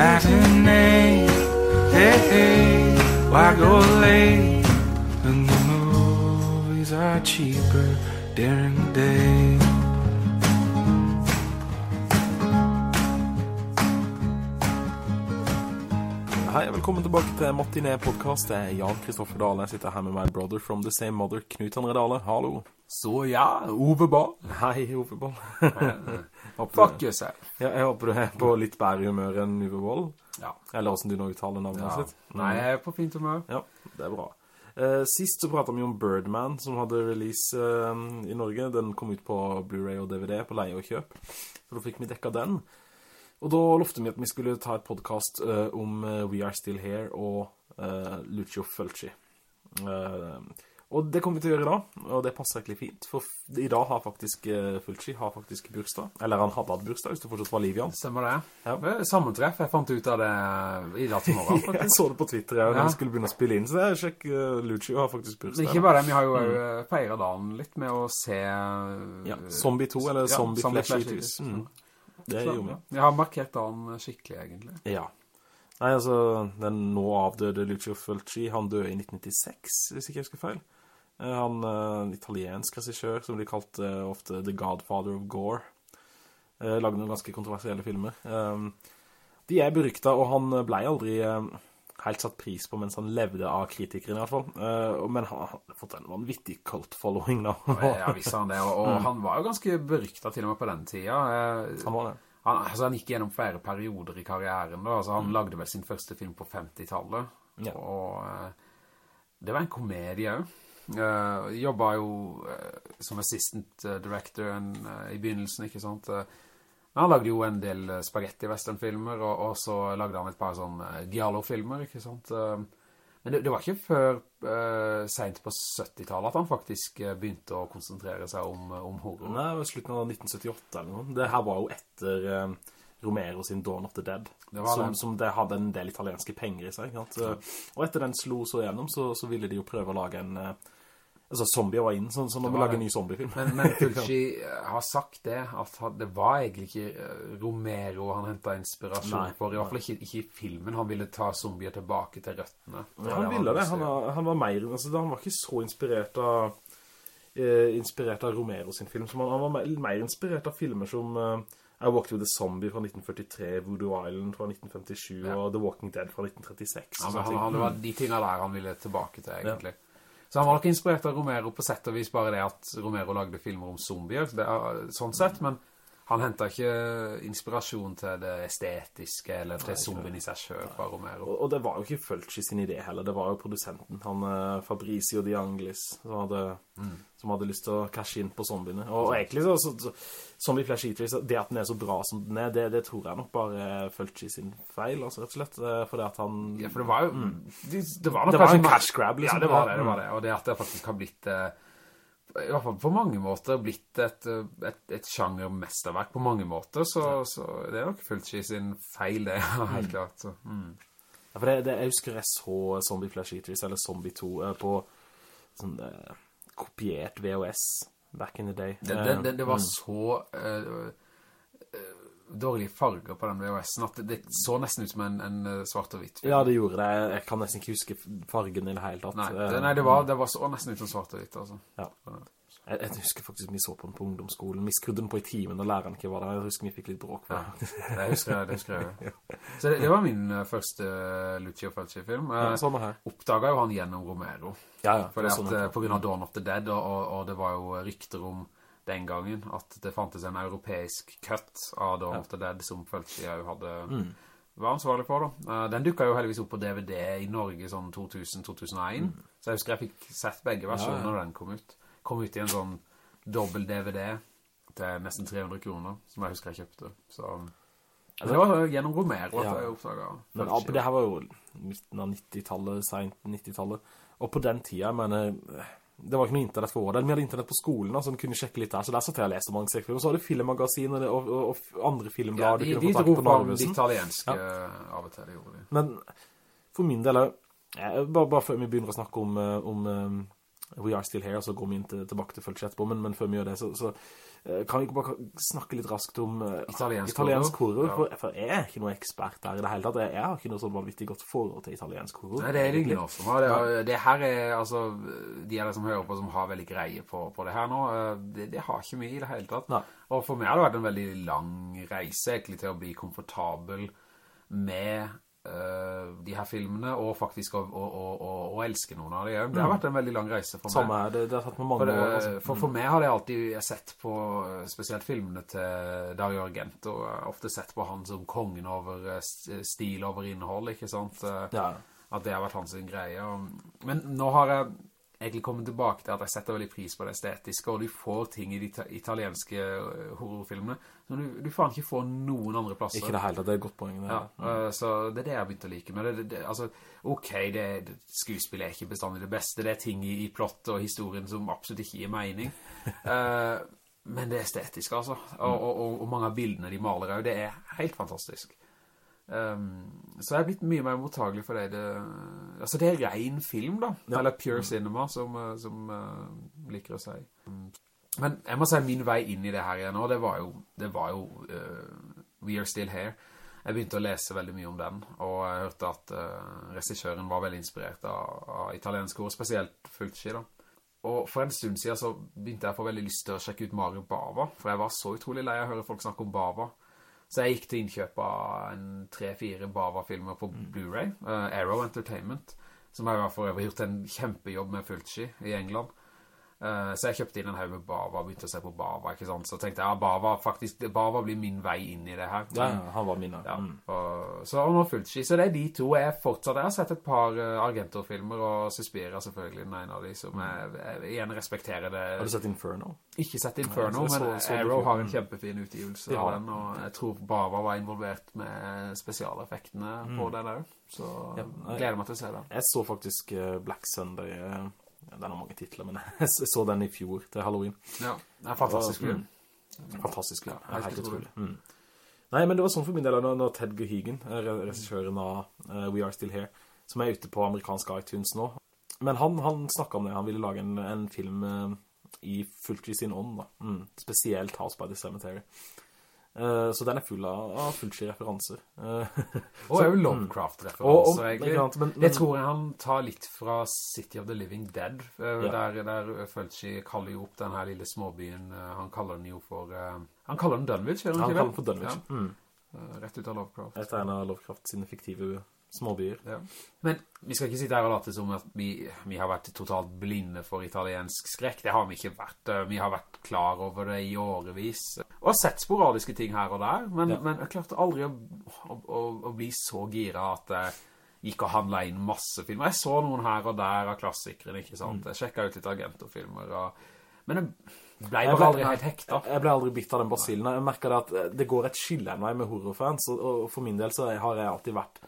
matinee. Hey, hey, why go late when the movies are cheaper during the day? Hei, velkommen tilbake til Martinet podcast. Det er Jan Kristoffer Dale. Jeg sitter her med my brother from the same mother, Knut André Dale. Hallo. Så ja, Ove Ball. Hei, Ove Boll. Fuck yourself. Ja, jeg håper du er på litt bedre humør enn Uwe Wall. Ja. Eller hvordan du nå uttaler navnet ja. sitt. Nei, jeg er på fint humør. Ja, det er bra. Uh, sist så pratet vi om Birdman, som hadde release uh, i Norge. Den kom ut på Blu-ray og DVD på leie og kjøp. Så da fikk vi dekka den. Og da lovte vi at vi skulle ta et podcast uh, om We Are Still Here og Lucio Fulci. Eh, og det kommer vi til å gjøre i dag, og det passer egentlig fint, for i dag har faktisk uh, Fulci har faktisk bursdag. Eller han hadde hatt bursdag, hvis du fortsatt var liv i han. Stemmer det? Ja. Sammentreff, jeg fant ut av det i dag til morgen. Jeg faktisk. så det på Twitter, ja, når vi skulle begynne å spille inn, så jeg sjekk, uh, Lucci har faktisk bursdag. ikke bare det, vi har jo mm. feiret dagen litt med å se... Ja, Zombie 2, eller Ja, Zombie, Flash Eaters. Eaters. Mm. Det gjorde vi. Jeg har markert dagen skikkelig, egentlig. Ja. Nei, altså, den nå avdøde Lucio Fulci, han døde i 1996, hvis ikke jeg husker feil. Eh, Han en italiensk regissør, som de kalt eh, ofte The Godfather of Gore. Lagde noen ganske kontroversielle filmer. De er berykta, og han ble aldri eh, helt satt pris på mens han levde av kritikeren i hvert fall. Eh, men han har fått en vanvittig cult following da. Ja, visst han det, og, og han var jo ganske berykta til og med på den tida. Eh, han var det. Han, altså, han gikk gjennom flere perioder i karrieren da. Altså, han lagde vel sin første film på 50-tallet. Ja. Og eh, det var en komedie også. Uh, jobbet jo uh, som assistant uh, director eh, i begynnelsen, ikke sant? Eh, han lagde jo en del spaghetti-western-filmer, og, og så lagde han et par sånne uh, Giallo-filmer, ikke sant? Eh, men det, det var ikke før uh, sent på 70-tallet at han faktisk eh, begynte å konsentrere seg om, om horror. Nei, det var slutten av 1978 eller noe. Det her var jo etter eh, Romero sin Dawn of the Dead. Det var som, som det hadde en del italienske penger i seg. Eh, Og etter den slo så gjennom, så, så ville de jo prøve å lage en... altså, zombier var inn, så, så når vi lager en ny zombiefilm. Men, men Fulci eh, har sagt det, at det var egentlig ikke eh, Romero han hentet inspirasjon Nei, for, i hvert fall ikke, ikke i filmen. Han ville ta zombier tilbake til røttene. Ja, han ville det. Han, han var mer... Altså, han var ikke så inspirert av... eh, inspirert av Romero sin film. Han, han var mer, mer inspirert av filmer som... eh, I Walked with a Zombie fra 1943, Voodoo Island fra 1957, Ja. og The Walking Dead fra 1936. Ja, han, han, det var de tingene der han ville tilbake til, egentlig. Så han var nok inspirert av Romero på sett og vis bare det at Romero lagde filmer om zombier, er, sånn sett, men han hentet ikke inspirasjon til det estetiske, eller til zombien i seg selv fra Romero. Og, og det var jo ikke Fulci sin idé heller, det var jo produsenten, han eh, Fabrizio Di Anglis, som hadde, som hadde lyst til å cashe inn på zombiene. Og, og egentlig så, så, så Zombie Flash Eaters, det at den er så bra som den er, det, det tror jeg nok bare Fulci sin feil, altså rett og slett, for fordi at han... Ja, for det var jo... Det, det var, Det var en cash grab, liksom. Ja, det var det, det var det. Og det at det faktisk har blitt... eh, I hvert fall på mange måter blitt et, eh, et, et sjangermesterverk på mange måter, så, så det er nok Fulci sin feil, det, ja, helt klart. Så. Mm. Ja, for det, det, jeg husker jeg så Zombie Flash Eaters, eller Zombie 2, eh, på sånn eh, kopiert VHS back in the day. Det, det, var Mm. så eh, eh, dårlige farger på den VHS-en at det, det så nesten ut som en, en eh, svart og hvitt film. Ja, det gjorde det. Jeg kan nesten ikke huske fargen i det hele tatt. Nei, Eh, det, nei det, var, det var så nesten ut som svart og hvitt, altså. Ja. Jeg, jeg husker faktisk vi så på den på ungdomsskolen. Vi skrudde den på i timen og læreren ikke var der. Jeg husker vi fikk litt bråk for det. Det husker jeg, det husker jeg. Så det, det var min eh, første Lucio Fulci-film. Ja, sånn her. oppdaget jo han gjennom Romero. Ja, ja. For det det er at, sånn. eh, på grunn av Dawn of the Dead, og, og det var jo rykter om den gangen at det fantes en europeisk cut av Dawn of the Dead som Fulci jo hadde Mm. var ansvarlig for da. Eh, den dukket jo heldigvis opp på DVD i Norge sånn 2000-2001. Så jeg husker jeg fikk sett begge versjoner Mm. Ja, ja. når den kom ut. Kom ut i en sånn dobbelt DVD til nesten 300 kroner, som jeg husker jeg kjøpte. Så Altså, det var gjennom Romero at Ja. jeg oppdaget Men ja, det her var jo midten av 90-tallet, sent 90-tallet. Og på den tida, jeg mener, det var ikke noe internett for det. Vi hadde internett på skolen, altså, vi kunne sjekke litt der. Så der satt jeg og leste mange skrekkfilmer. Så hadde du filmmagasin og, og, og, andre andre Ja, de, du de få dro på det Narvesen. italienske av og til, det gjorde de. Men for min del, eh, bare, bare før vi begynner å snakke om, eh, om eh, We Are Still Here, og så går vi inn til, tilbake til følelse etterpå, men, men før vi gjør det, så, så eh, kan vi ikke bare snakke litt raskt om uh, Italiensk italiensk horror, ja. for, for jeg er ikke noen ekspert der i det hele tatt. Jeg, jeg har ikke noe sånn vanvittig godt forhold til italiensk horror. Nei, det er av oss som. Det, er- det her er, altså, de av det som hører på som har veldig greie på, på det her nå, eh, det, det har ikke mye i det hele tatt. Nei. Og for meg har det vært en veldig lang reise egentlig til å bli komfortabel med de her filmene, og faktisk å, å, å, å, elske noen av dem. Det har vært en veldig lang reise for meg. Samme her, det, det har tatt meg mange For, år. Altså. for, for meg har jeg alltid sett på eh, spesielt filmene til Dario Argento, ofte sett på han som kongen over eh, stil over innhold, ikke sant? Eh, Ja. At det har vært hans greie. Men nå har jeg egentlig kommer tilbake til at jeg setter veldig pris på det estetiske, og du får ting i de italienske eh, horrorfilmene som du, du faen ikke får noen andre plasser. Ikke det hele det er et godt poeng. Det. Ja, mm. så det er det jeg har begynt å like med det. det, det altså, ok, det, det, skuespill er ikke bestandig det beste. Det er ting i, i plott og historien som absolutt ikke gir mening. Eh, men det er estetisk, altså. Og, og, og, og mange av bildene de maler det er helt fantastisk. Um, så jeg er blitt mye mer mottagelig for det. det altså, det er ren film, da. Ja. Eller pure cinema, som, eh, som uh, liker å si. Men jeg må si min vei inn i det her igjen, og det var jo, det var jo uh, We Are Still Here. Jeg begynte å lese veldig mye om den, og jeg hørte at uh, regissøren var veldig inspirert av, av italiensk ord, spesielt Fulci da. Og for en stund siden så begynte jeg å få veldig lyst til å sjekke ut Mario Bava, for jeg var så utrolig lei av å høre folk snakke om Bava. Så jeg gikk til innkjøp av en tre-fire Bava-filmer på Blu-ray, uh, Arrow Entertainment, som har for øvrig gjort en kjempejobb med Fulci i England. Eh, så jeg kjøpte inn en haug med Bava, begynte å se på Bava, ikke sant? Så tenkte jeg, ja, Bava, faktisk, Bava blir min vei inn i det her. Ja, han var min. Ja, Mm. og, så og nå Fulci, så det er de to jeg fortsatt, jeg har sett et par uh, Argento-filmer, og Suspira selvfølgelig den ene av de, som jeg, jeg igjen respekterer det. Har du sett Inferno? Ikke sett Inferno, ja, så- men så- Arrow har en kjempefin utgivelse ja. av den, og jeg tror Bava var involvert med spesialeffektene på den der, så Mm. Ja, jeg, gleder meg til å se den. Jeg så faktisk eh, Black Sunday, eh, den har mange titler, men jeg så den i fjor til Halloween. Ja, det er en fantastisk film. mm, Fantastisk film, Ja, helt utrolig. Mm. Nei, men det var sånn for min del når, når Ted Gehigen, eh, regissøren av uh, We Are Still Here, som er ute på amerikansk iTunes nå. Men han, han snakket om det, han ville lage en, en film uh, i Fulci sin ånd, da. Mm. Spesielt House by the Cemetery. Eh, så den er full av, av Fulci-referanser. Eh, Og så- er jo mm. Lovecraft-referanser, Og- og- egentlig. Annet, men, men- det tror jeg han tar litt fra City of the Living Dead, eh, Ja. der, der Fulci kaller jo opp den her lille småbyen, eh, han kaller den jo for, eh, han kaller den Dunwich, gjør han Han kaller den for Dunwich. Ja, Mm. eh, rett ut av Lovecraft. Dette er en av Lovecraft sine fiktive småbyer. Ja. Men vi skal ikke sitte her og late som at vi, vi har vært totalt blinde for italiensk skrekk. Det har vi ikke vært. Eh, Vi har vært klar over det i årevis. Og sett sporadiske ting her og der, men, Ja. men jeg klarte aldri å, å, å, å bli så gira at jeg gikk og handlet inn masse filmer. Jeg så noen her og der av klassikeren, ikke sant? Jeg sjekket ut litt Argento-filmer, og... men jeg ble Jeg ble aldri helt hekta. Jeg ble aldri bitt av den basillen. Jeg merker det at eh, det går et skille en vei med horrorfans, og for min del så har jeg alltid vært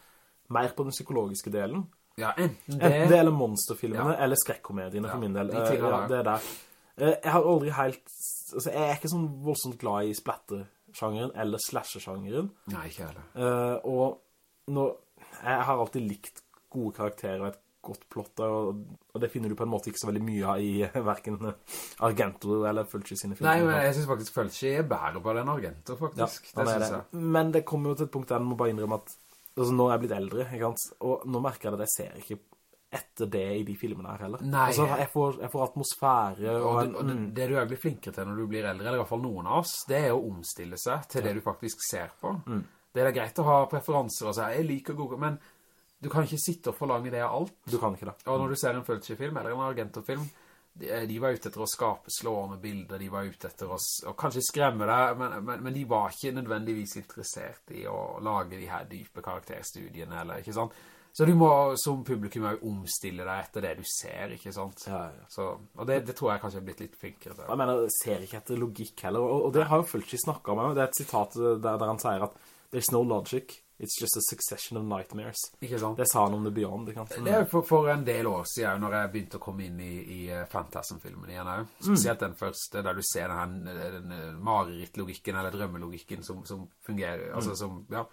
mer på den psykologiske delen. Ja, enten det... Enten det eller monsterfilmene, Ja. eller skrekkomediene Ja, for min del. de Eh, Ja, det er der. Eh, Jeg har aldri helt... Altså, jeg er ikke sånn voldsomt glad i splatter-sjangeren, eller slasher-sjangeren. Nei, ikke heller. Uh, og når, jeg har alltid likt gode karakterer og et godt plott, og, og det finner du på en måte ikke så veldig mye av i hverken Argento eller Fulci sine filmer. Nei, men jeg synes faktisk Fulci er bedre på den Argento, Ja, faktisk. han det det. Men det kommer jo til et punkt der jeg må bare innrømme at altså, nå er jeg blitt eldre, ikke sant? Og nå merker jeg at jeg ser ikke etter det i de filmene her heller. Nei. Altså, jeg får, jeg får atmosfære og, Og, det, og det, det du er blitt flinkere til når du blir eldre, eller i hvert fall noen av oss, det er å omstille seg til det du faktisk ser på. Mm. Det er greit å ha preferanser og si, jeg liker Google, men du kan ikke sitte og forlange det av alt. du kan ikke det. Og når du ser en Fulci-film eller en Argento-film, de, de var ute etter å skape slående bilder, de var ute etter å, å kanskje skremme deg, men, men, men de var ikke nødvendigvis interessert i å lage de her dype karakterstudiene, eller ikke sant? Så du må som publikum også omstille deg etter det du ser, ikke sant? Ja, ja. Så, og det, det tror jeg kanskje har blitt litt flinkere til. Jeg mener, ser ikke etter logikk heller, og, og det har jo Fulci snakket om. Det er et sitat der, der han sier at «There's no logic, it's just a succession of nightmares». Ikke sant? Det sa han om The Beyond, ikke sant? Det er for, for en del år siden, når jeg begynte å komme inn i, i eh, Phantasm-filmen igjen, også. spesielt den første, der du ser den, her, den eh, marerittlogikken, eller drømmelogikken som, som fungerer, altså som, ja.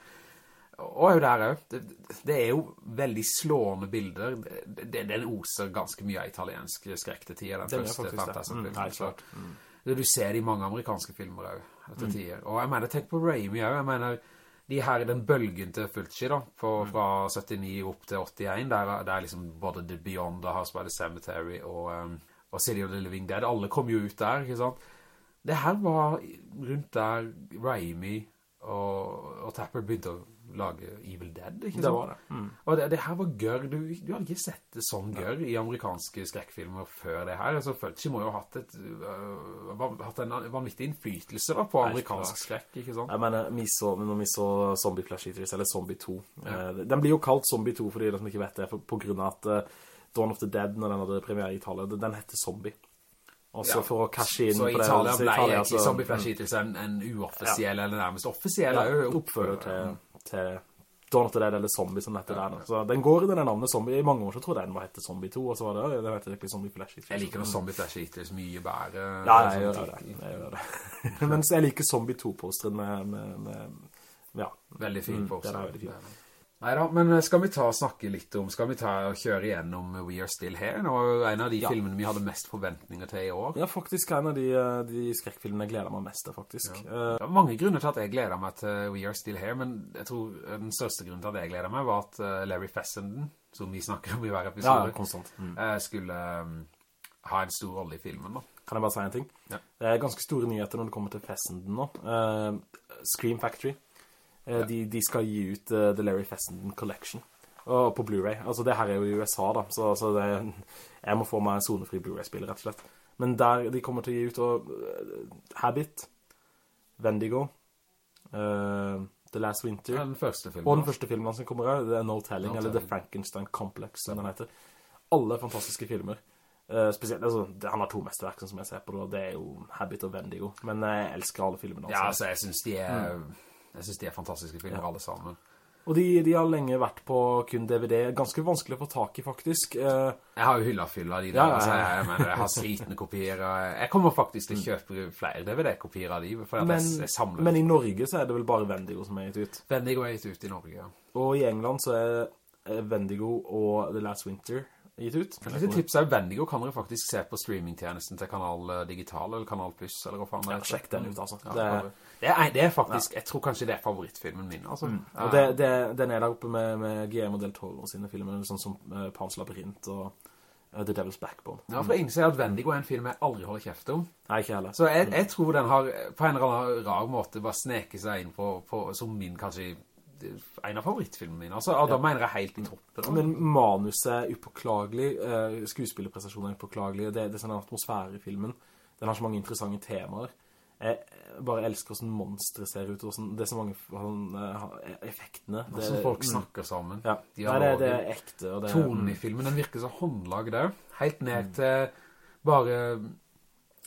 Og jo der det, det- er jo veldig slående bilder. Det, det, den oser ganske mye av italiensk skrekk til tider, den, Den første. Fantasm-filmen. Mm. Mm. du ser det i mange amerikanske filmer også, etter tider. Og jeg mener, tenk på Raimi også, jeg mener, de her, den bølgen til Fulci da, på, fra 79 opp til 81, der, der liksom både The Beyond, The House by the Cemetery og, um, og City of the Living Dead, alle kom jo ut der, ikke sant? Det her var rundt der Raimi og, og Tapper begynte å lage Evil Dead, ikke sant? Det var det. Mm. Og det, det her var gørr, du, du hadde ikke sett det sånn gørr i amerikanske skrekkfilmer før det her. Altså, Fulci må jo ha hatt, et, uh, hatt en vanvittig innflytelse da, på amerikansk Nei, skrekk, ikke sant? Jeg mener, vi så, når vi så Zombie Flash Eaters, eller Zombie 2, eh, den blir jo kalt Zombie 2 for de som ikke vet det, for, på grunn av at uh, Dawn of the Dead, når den hadde premiere i Italia, den heter Zombie. Også Ja. for å cashe inn Så på det... Så Italia, ble ikke Zombie Flash Eaters en, en uoffisiell, eller nærmest offisiell, ja, er oppfører til, til Dawn of the Dead, eller Zombie, som heter der. da. Så den går under denne navnet Zombie. I mange år så trodde jeg den var hette Zombie 2, og så var det, «Oi, det heter egentlig Zombie Flash Eaters. Jeg liker noe Zombie Flash Eaters mye bære. Ja, jeg gjør det. Jeg gjør det. Mens jeg liker Zombie 2-posteren med, med, med, ja. Veldig fin Mm, på den er veldig fin. Neida, men eh, skal vi ta og snakke litt om, skal vi ta og kjøre igjennom We Are Still Here? Nå er en av de Ja. filmene vi hadde mest forventninger til i år. Ja, faktisk en av de, eh, de skrekkfilmene jeg gleder meg mest til, faktisk. Ja. Det er mange grunner til at jeg gleder meg til We Are Still Here, men jeg tror den største grunnen til at jeg gleder meg var at eh, Larry Fessenden, som vi snakker om i hver episode, ja, konstant. Mm. eh, skulle um, ha en stor rolle i filmen da. Kan jeg bare si en ting? Ja. Det er ganske store nyheter når det kommer til Fessenden nå. Eh, Scream Factory. Eh, de, de skal gi ut uh, The Larry Fessenden Collection. Og på Blu-ray. Altså, det her er jo i USA, da. Så, så det, jeg må få meg en zonefri Blu-ray-spiller, rett og slett. Men der de kommer til å gi ut og, eh, Habit, Vendigo, uh, The Last Winter, Den filmen. og den første filmen som kommer her, er No Telling, No eller The Frankenstein Complex, som den heter. Alle fantastiske filmer. Uh, spesielt, altså, det, han har to mesterverk, sånn som jeg ser på og det er jo Habit og Vendigo. Men jeg elsker alle filmene. Ja, Altså. altså, jeg synes de er... Jeg synes de er fantastiske filmer, alle sammen. Og de, de har lenge vært på kun DVD. Ganske vanskelig å få tak i, faktisk. Eh, Jeg har jo hylla-fylla de der, Ja, ja, ja. altså, jeg, mener, jeg har slitne kopier. Jeg kommer faktisk til å kjøpe flere DVD-kopier av de, for at men, jeg, jeg samler. men i Norge så er det vel bare Vendigo som er gitt ut. Vendigo er gitt ut i Norge, ja. Og i England så er Vendigo og The Last Winter gitt ut. Et lite tips er Vendigo kan dere faktisk se på streamingtjenesten til Kanal eh, Digital, eller Kanal Plus, eller hva faen det Ja, sjekk den ut, altså. Ja, Det er- det, er, det er faktisk, jeg tror kanskje det er favorittfilmen min, altså. Og det, det, den er der oppe med, med Guillermo del Toro sine filmer, sånn som uh, Pans Labyrinth og uh, The Devil's Backbone. Ja, for jeg innser at Vendigo er en film jeg aldri holder kjeft om. Nei, ikke heller. Så jeg, jeg tror den har på en eller annen rar måte bare sneket seg inn på, på som min kanskje en av favorittfilmene mine. Altså, og da mener jeg helt i toppen. Men manuset er upåklagelig, skuespillerprestasjonen er upåklagelig, det, det er sånn en atmosfære i filmen. Den har så mange interessante temaer. Jeg bare elsker hvordan monstre ser ut, hvordan, det er så mange sånn, eh, effektene. Det, Hvordan folk mm, snakker sammen. Ja, Nei, det, det er ekte. Og det, Tonen i filmen, den virker så håndlaget der. Helt ned til bare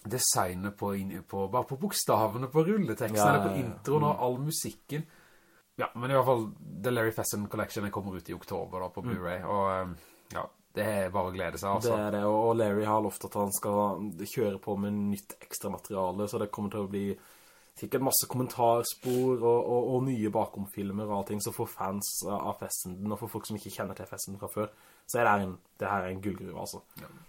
designet på, på, bare på bokstavene på rulleteksten, Ja, på ja, ja. introen og all musikken. Ja, men i hvert fall, The Larry Fesson Collection kommer ut i oktober da, på Blu-ray, og um, ja, det er bare å glede seg, altså. Det er det, og Larry har lovt at han skal kjøre på med nytt ekstra materiale, så det kommer til å bli sikkert masse kommentarspor og, og, og nye bakomfilmer og allting, så for fans av Fessenden, og for folk som ikke kjenner til Fessenden fra før, så er det, her en, det her er en gullgruve, altså.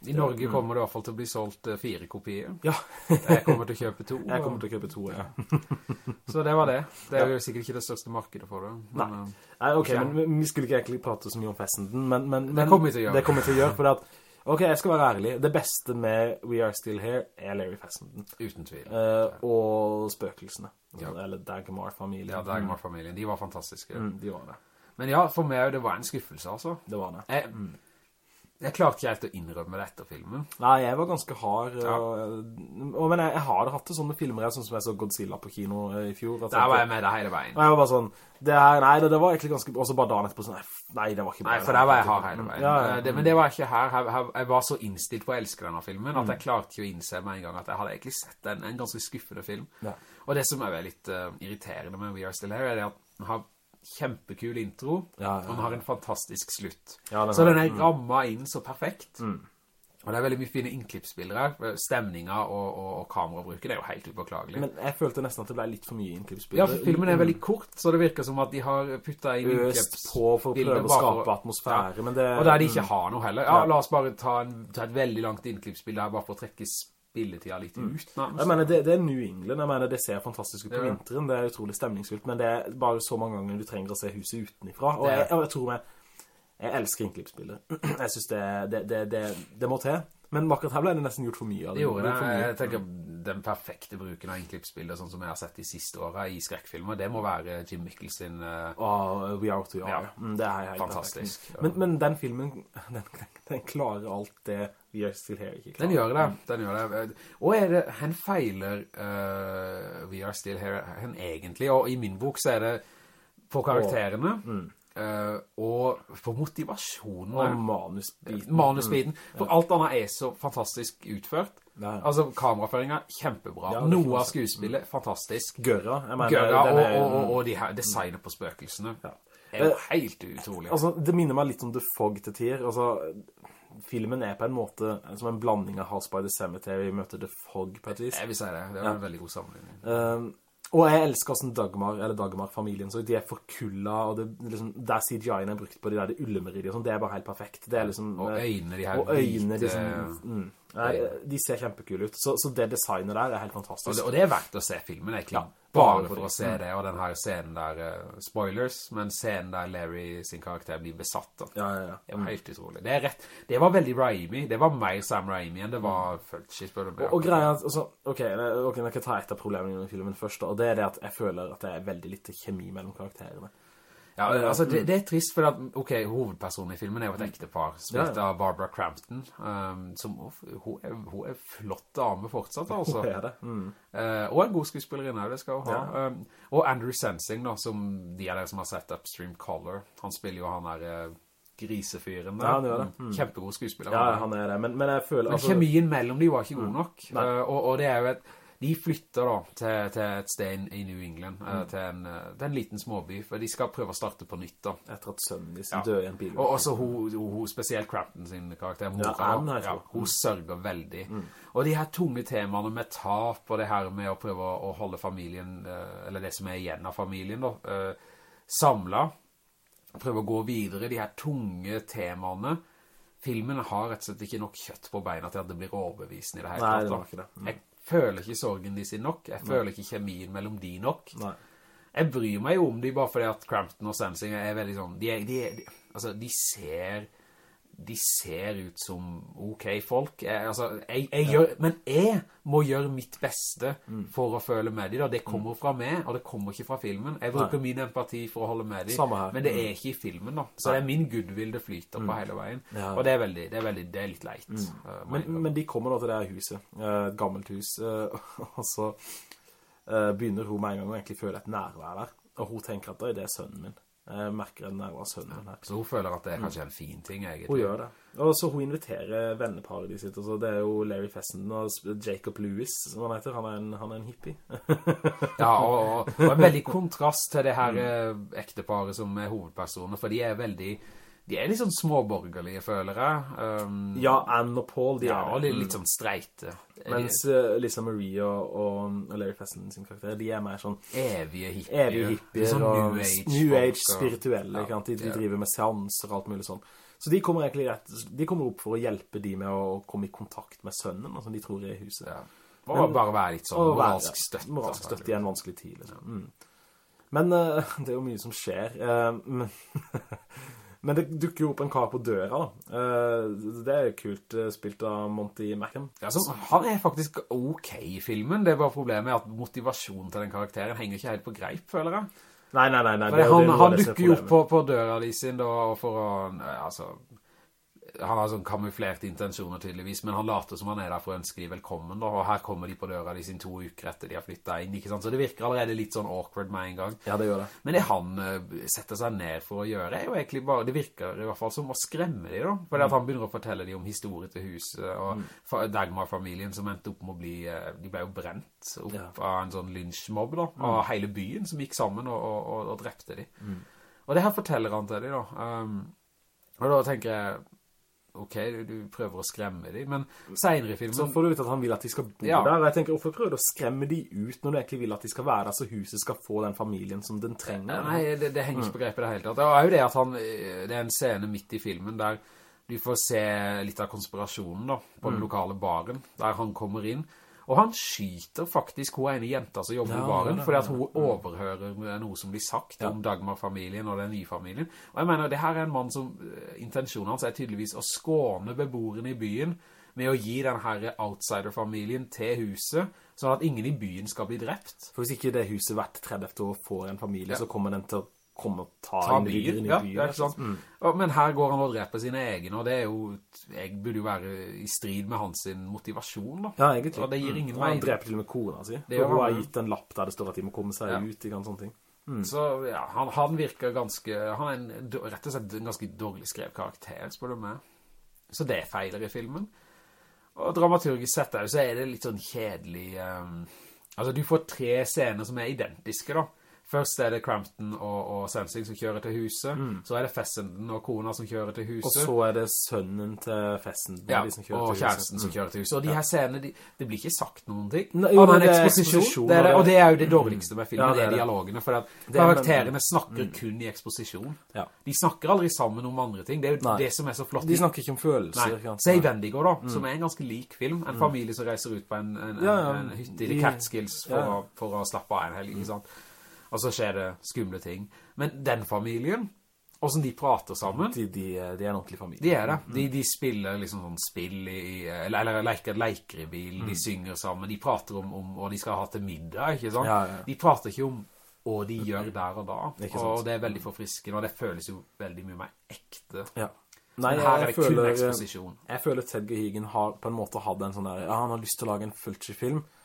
I Norge kommer det i hvert fall til å bli solgt eh, fire kopier. Ja, Jeg kommer til å kjøpe to. jeg kommer til å kjøpe to, ja. Så det var det. Det er jo sikkert ikke det største markedet for det. Men, Nei. Nei, ok, men vi- skulle ikke egentlig prate så mye om Fessenden, men, men, men Det kommer vi til å gjøre. Det kommer vi til å gjøre, for at, ok, jeg skal være ærlig, det beste med We Are Still Here er Larry Fessenden. uten tvil. Eh, og spøkelsene. Ja. Eller Dagmar-familien. Ja, Dagmar-familien, de var fantastiske. Mm, de var det. Men ja, for meg, det var en skuffelse, altså. Det var det. Jeg, jeg klarte ikke helt å innrømme det etter filmen. Nei, jeg var ganske hard. Ja. Og, og, men jeg, jeg har hatt det sånne filmer, jeg, sånn som jeg så Godzilla på kino eh, i fjor. Der var jeg- med deg hele veien. Og jeg var bare sånn, det her, nei, det, det var egentlig ganske, og så bare dagen etterpå sånn, nei, det var ikke bra. Nei, for der var jeg hard hele veien. Ja, ja. Eh, Det, men det var ikke her. Jeg, jeg, var så innstilt på å elske denne filmen, at jeg klarte ikke å innse med en gang at jeg hadde egentlig sett en, en ganske skuffende film. Og det som er litt uh, irriterende med We Are Still Here, er det at har kjempekul intro, Ja, og den har en fantastisk slutt. Ja, den så den er rammet inn så perfekt. Og det er veldig mye fine innklippsbilder her. Stemninga og, og, og kamerabruken er jo helt upåklagelig. Men jeg følte nesten at det ble litt for mye innklippsbilder. Ja, for filmen er veldig kort, så det virker som at de har puttet inn på for å prøve å skape atmosfære, ja. men det... Og der de ikke har noe heller. Ja, Ja. la oss bare ta, en, ta et veldig langt innklippsbilde her, bare for å trekke spilletida litt ut. nærmest. Jeg mener, det, det er New England. Jeg mener, det ser fantastisk ut på Ja. vinteren. Det er utrolig stemningsfullt, men det er bare så mange ganger du trenger å se huset utenifra. Og jeg, jeg tror jeg, jeg elsker innklippspillet. Jeg synes det, det, det, det, det må til. Men akkurat her ble det nesten gjort for mye av Det gjorde det. Jeg tenker den perfekte bruken av innklippsbilder, sånn som jeg har sett de siste årene i skrekkfilmer, det må være Jim Mikkels sin... oh, We Are to Ja. Mm, det er helt Fantastisk. Men, men den filmen, den, den klarer alt det We Are Still Here ikke klarer. Den gjør det, den gjør det. Og er det, han feiler uh, We Are Still Here, han egentlig, og i min bok så er det på karakterene, eh, og for motivasjonen. Og manusbiten. manusbiten. For alt annet er så fantastisk utført. Ja. Altså, kameraføringen kjempebra. Ja, Noe av skuespillet, fantastisk. Gørra, mener, Gørra, og, er- og, og, og de her designet på spøkelsene. Ja. Er jo helt utrolig. Altså, det minner meg litt om The Fog til tider. Altså, filmen er på en måte som en blanding av House by the Cemetery møter The Fog på et vis. jeg vil si det. Det var en veldig god sammenligning. Um, og jeg elsker hvordan Dagmar, eller Dagmar-familien, så de er forkulla, og det, liksom, der CGI-en er brukt på de der det ullemerier og sånn, det er bare helt perfekt. Det er liksom... Og eh, øynene, de her og øynene, de, hvite- som, mm, nei, de ser kjempekule ut. Så, så det designet der er helt Og fantastisk. det, og det er verdt å se filmen, egentlig. Ja, bare for å se det, og den her scenen der, eh, spoilers, men scenen der Larry sin karakter blir besatt. Da. Ja, ja, ja. Det var helt utrolig. Det. Det var veldig Raimi. Det var mer Sam Raimi enn det var Fulci, spør du meg. Og, og greia altså, ok, det- ok, jeg kan ta et av problemene i filmen først, og det er det at jeg føler at det er veldig lite kjemi mellom karakterene. Ja, altså, det, det er trist, for at, ok, hovedpersonen i filmen er jo et ektepar, spilt Ja, ja. av Barbara Crampton, um, som, hun er, hun er flott dame fortsatt, altså. Hun er det. Mm. Uh, og en god skuespillerinne, det skal hun ha. Um, og Andrew Sensing, da, som de av dere som har sett Upstream Color, han spiller jo han der eh, grisefyren der. Ja, han gjør det. Mm. Kjempegod skuespiller. Ja, han er. er det, men, men jeg føler... Men altså- kjemien mellom de var ikke god nok. Eh, og, og det er jo et de flytter da til, til et sted i New England, Mm. eh, til, en, eh, til en liten småby, for de skal prøve å starte på nytt da. Etter at sønnen liksom Ja. dør i en bil. Og også hun, hun, spesielt Crampton sin karakter, mora, Ja, jeg ja. Mm. hun sørger veldig. Og de her tunge temaene med tap, og det her med å prøve å, å holde familien, eh, eller det som er igjen av familien da, samlet, prøve å gå videre, de her tunge temaene. Filmen har rett og slett ikke nok kjøtt på beina til at det blir overbevisende i det hele Nei, det var ikke det. Mm. Jeg føler ikke sorgen de sin nok, jeg føler ikke kjemien mellom de nok. Nei. Jeg bryr meg jo om de bare fordi at Crampton og Sensing er veldig sånn, de, er, de, er, de, altså, de ser, de ser ut som ok folk. Jeg, altså, jeg, jeg gjør, men jeg må gjøre mitt beste Mm. for å føle med dem. da. Det kommer fra meg, og det kommer ikke fra filmen. Jeg bruker min empati for å holde med de, Samme her. Mm. men det er ikke i filmen da. Så det er min goodwill det flyter på hele veien. Ja. Og det er veldig, det er veldig, det er litt leit. Mm. Uh, Men, men de kommer da til det her huset, eh, et gammelt hus, eh, og så begynner hun med en gang å egentlig føle et nærvær der. Og hun tenker at det er sønnen min. Jeg merker den der av sønnen her. så hun føler at det er kanskje en fin ting, egentlig. Hun gjør det. Og så hun inviterer venneparet de sitt, og så det er jo Larry Fessenden og Jacob Lewis, som han heter. Han er en, han er en hippie. Ja, og, og, og en veldig kontrast til det her eh, ekteparet som er hovedpersoner, for de er veldig, de er litt sånn småborgerlige, føler jeg. Um, ja, Anne og Paul, de ja, er og de litt, litt sånn streite. Mens uh, Lisa Marie og, og, og Larry Fessenden sin karakter, de er mer sånn evige hippier. evige hippier sånn og New Age, New Age spirituelle, Ja. De, de driver med seanser og alt mulig sånn. Så de kommer egentlig rett, de kommer opp for å hjelpe de med å komme i kontakt med sønnen, altså de tror er i huset. Ja. Men, bare være litt sånn moralsk støtt. Moralsk støtt i en vanskelig tid, liksom. Mm. Men uh, det er jo mye som skjer. eh, men, det dukker jo opp en kar på døra, da. Eh, det er jo kult eh, spilt av Monty Mackham. Ja, så han er faktisk ok i filmen. Det er bare problemet at motivasjonen til den karakteren henger ikke helt på greip, føler jeg. Nei, nei, nei. nei han, han er dukker jo opp på, på døra de sin da, og for å, altså, han har sånn kamuflerte intensjoner tydeligvis, men han later som han er der for å ønske de velkommen da, og her kommer de på døra de sin to uker etter de har flyttet inn, ikke sant? Så det virker allerede litt sånn awkward med en gang. Ja, det gjør det. Men det han eh, setter seg ned for å gjøre er jo egentlig bare, det virker i hvert fall som å skremme de da, fordi at han begynner å fortelle de om historie til huset, og mm. Dagmar-familien som endte opp med å bli, eh, de ble jo brent opp Ja. av en sånn lynchmobb da, av hele byen som gikk sammen og, og, og, og drepte de. Og det her forteller han til de da. Um, og da tenker jeg, ok, du, prøver å skremme dem, men senere i filmen... Så får du ut at han vil at de skal bo Ja. der, og jeg tenker, hvorfor prøver du å skremme de ut når du egentlig vil at de skal være der, så huset skal få den familien som den trenger? Nei, det, det henger ikke på grepet det hele tatt. Det er jo det at han, det er en scene midt i filmen der du får se litt av konspirasjonen da, på den lokale baren, der han kommer inn, og han skyter faktisk hun ene jenta som jobber Ja, i baren, fordi at hun overhører noe som blir sagt om Dagmar-familien og den nye familien. Og jeg mener, det her er en mann som, eh, intensjonen hans er tydeligvis å skåne beboerne i byen med å gi den her outsider-familien til huset, sånn at ingen i byen skal bli drept. For hvis ikke det huset hvert 30 år får en familie, Ja. så kommer den til å komme og ta, ta en byer. ja, byer, ja, ikke sant? Mm. Men her går han og dreper sine egne, og det er jo, jeg burde jo være i strid med hans motivasjon da. Ja, egentlig. Og det gir ingen Mm. vei. Han dreper til og med kona si. For hun har gitt en lapp der det står at de må komme seg Ja. ut, ikke sånne ting. Så ja, han, han virker ganske, han er en, rett og slett en ganske dårlig skrev karakter, spør du meg. Så det feiler i filmen. Og dramaturgisk sett er det- så er det litt sånn kjedelig, Um, altså du får tre scener som er identiske da. Først er det Crampton og, og Sensing som kjører til huset. Så er det Fessenden og kona som kjører til huset. Og så er det sønnen til Fessenden Ja, de og kjæresten som kjører til huset. Og de her scenene, de, det blir ikke sagt noen ting. Nei, jo, men det er eksposisjon. Det er det, og det- er jo det dårligste med filmen, Ja, det er det. dialogene. For er- karakterene snakker kun i eksposisjon. Ja. De snakker aldri sammen om andre ting. Det er jo Nei. det som er så flott. De snakker ikke om følelser. Nei, Se i Vendigo da, som er en ganske lik film. En familie som reiser ut på en, en, en, en hytte i The Catskills for, for å slappe av en helg, ikke sant? Og så skjer det skumle ting. Men den familien, hvordan de prater sammen, De, de, de er en ordentlig familie. de er det. De, de spiller liksom sånn spill i, eller, eller leker, leker i bil, Mm. de synger sammen, de prater om, om hva de skal ha til middag, ikke sant? Ja, ja. De prater ikke om hva de gjør der og da, og det er veldig forfriskende, og det føles jo veldig mye mer ekte. Ja. Nei, jeg, jeg føler, jeg føler Ted Gehigen har på en måte hatt en sånn der, ja, han har lyst til å lage en Fulci-film. Eh,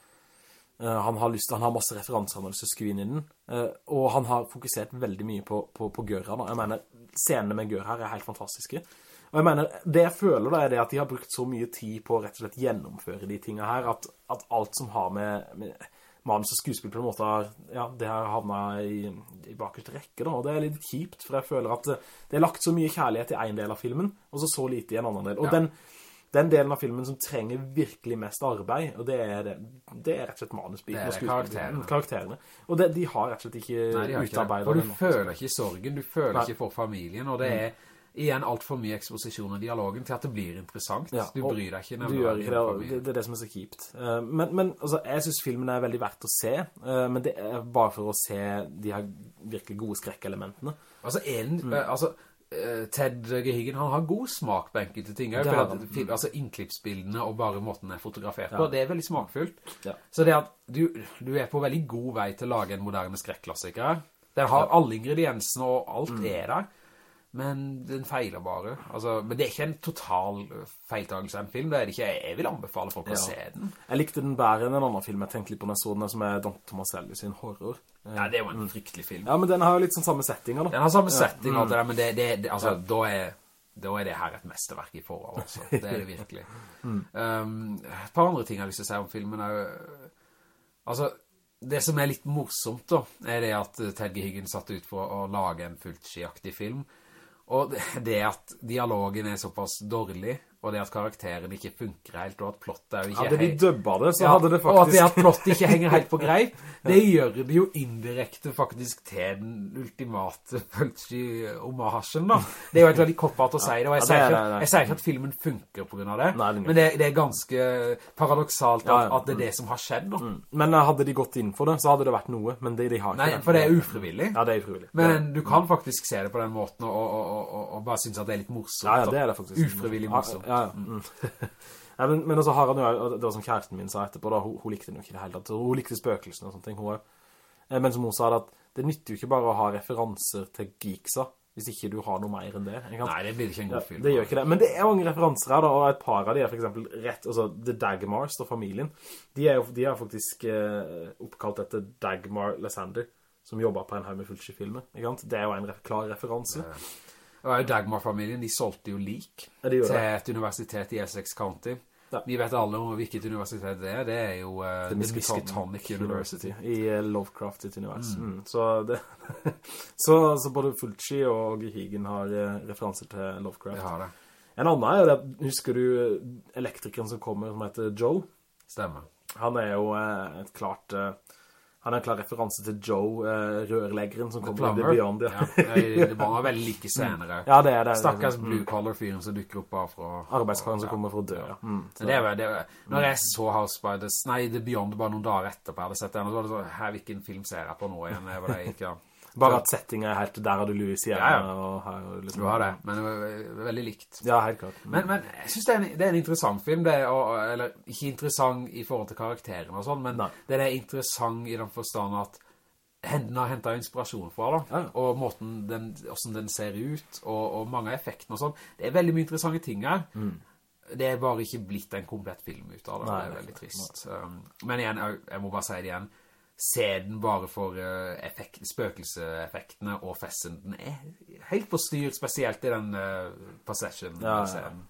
han har lyst, han har masse referanser når det skal inn i den. Eh, og han har fokusert veldig mye på, på, på Gørra da. Jeg mener, scenene med Gøra her er helt fantastiske. Og jeg mener, det jeg føler da er det at de har brukt så mye tid på å rett og slett gjennomføre de tingene her, at, at alt som har med, med manus og skuespill på en måte har, ja, det har havnet i, i bakerste rekke da, og det er litt kjipt, for jeg føler at det, det er lagt så mye kjærlighet i en del av filmen, og så så lite i en annen del. Og Ja. den, den delen av filmen som trenger virkelig mest arbeid, og det er, det, det er rett og slett manusbiten og karakterene. karakterene. Og det, de har rett og slett ikke Nei, ikke det. utarbeidet For det du føler ikke sorgen, du føler Nei. ikke for familien, og det er igjen alt for mye eksposisjon og dialogen til at det blir interessant. Ja, du bryr deg ikke Du gjør ikke det, det, er det som er så kjipt. Eh, Men, men altså, jeg synes filmen er veldig verdt å se, eh, men det er bare for å se de her virkelig gode skrekkelementene. Altså, en, Mm. eh, altså Ted Gehigen, han har god smak på enkelte ting. For har at, altså, innklippsbildene og bare måten er fotografert Ja. på, det er veldig smakfullt. Ja. Så det at du, du er på veldig god vei til å lage en moderne skrekklassiker. Den har alle ingrediensene, og alt Mm. er der. Men den feiler bare. Altså, men det er ikke en total eh, feiltagelse av en film. Det er det ikke. Jeg vil anbefale folk Ja. å se den. Jeg likte den bedre enn en annen film jeg tenkte litt på når jeg så den, som er Don Tomaselli sin horror. Eh, Ja, det jo en fryktelig film. Ja, men den har jo litt sånn samme settinger da. Den har samme setting og alt Mm. det der, men det, det, det altså, da er da er det her et mesteverk i forhold, altså. Det er det virkelig. Mm. um, et par andre ting jeg har lyst til å si om filmen er jo, altså, det som er litt morsomt da, er det at eh, Ted Gehiggins satt ut for å lage en fullt film, og det, at dialogen er såpass dårlig, og det at karakteren ikke funker helt, og at plottet er jo ikke Hadde de dubba det, så ja, hadde det Og at det at plottet ikke henger helt på greip, det gjør det jo indirekte faktisk til den ultimate Fulci-omasjen da. Det er jo et veldig koppart å si det, og jeg, Ja, sier er ikke, jeg sier ikke at filmen funker på grunn av det, Nei, det men det, det er ganske paradoksalt at, Ja, at det er det som har skjedd da. Men eh, hadde de gått inn for det, så hadde det vært noe, men det, de har ikke Nei, for det er ufrivillig. Ja, det er ufrivillig. Men du kan faktisk se det på den måten og, og, og, og, bare synes at det er litt morsomt. Ja, ja, det er det faktisk. Ufrivillig morsomt. Ja, ja. Mm. Nei, men, men også har han jo, det var som kjæresten min sa etterpå da, hun, hun likte den jo ikke det hele tatt. Hun likte spøkelsene og sånne ting, hun. Eh, Men som hun sa det at det nytter jo ikke bare å ha referanser til geeksa, hvis ikke du har noe mer enn det. Nei, det blir ikke en Ja, god film. det gjør ikke det. Men det er mange referanser her da, og et par av de er for eksempel rett, altså The Dagmars og familien, de er jo de er faktisk eh, oppkalt etter Dagmar Lysander, som jobbet på en haug med Fulci-filmer, ikke sant? Det er jo en re klar referanse. Jo Dagmar-familien, de solgte jo lik Ja, til et universitet i Essex County. Ja. Vi vet alle om hvilket universitet det er. Det er jo uh, The Miskatonic University. I eh, Lovecraft sitt univers. Mm. Så, det, så, så både Fulci og Higgen har eh, referanser til Lovecraft. Jeg har det. En annen er jo det, husker du elektrikeren som kommer, som heter Joe? Stemmer. Han er jo et klart... han er en klar referanse til Joe, eh, rørleggeren som kommer i The Beyond. Ja, Ja, det var veldig like senere. ja det er det. Stakkars Mm. blue collar fyren som dukker opp av fra... Arbeidskaren som kommer fra døra. dø, ja. Mm, det var, det var, når jeg så House by the... Nei, The Beyond bare noen dager etterpå jeg hadde sett den, og så var det sånn, her, hvilken film ser jeg på nå igjen? Jeg var det ikke... Bare at settinga er helt Der har du Louisiana, Ja, ja. og her er liksom... Du har det, men det var veldig likt. Ja, helt klart. Mm. Men, men jeg synes det er, en, det er en interessant film, det er, og, eller ikke interessant i forhold til karakterene og sånn, men Nei. det er interessant i den forstand at hendene har hentet inspirasjon fra da, Ja, og måten den, hvordan den ser ut, og, og mange av effektene og sånn. Det er veldig mye interessante ting her. Det er bare ikke blitt en komplett film ut av det, Mm. Nei, det er er veldig trist. Nei. men igjen, jeg må bare si det igjen, se den bare for uh, effekt, spøkelseeffektene og festen. Den er helt på styr, spesielt i den uh, Possession-scenen.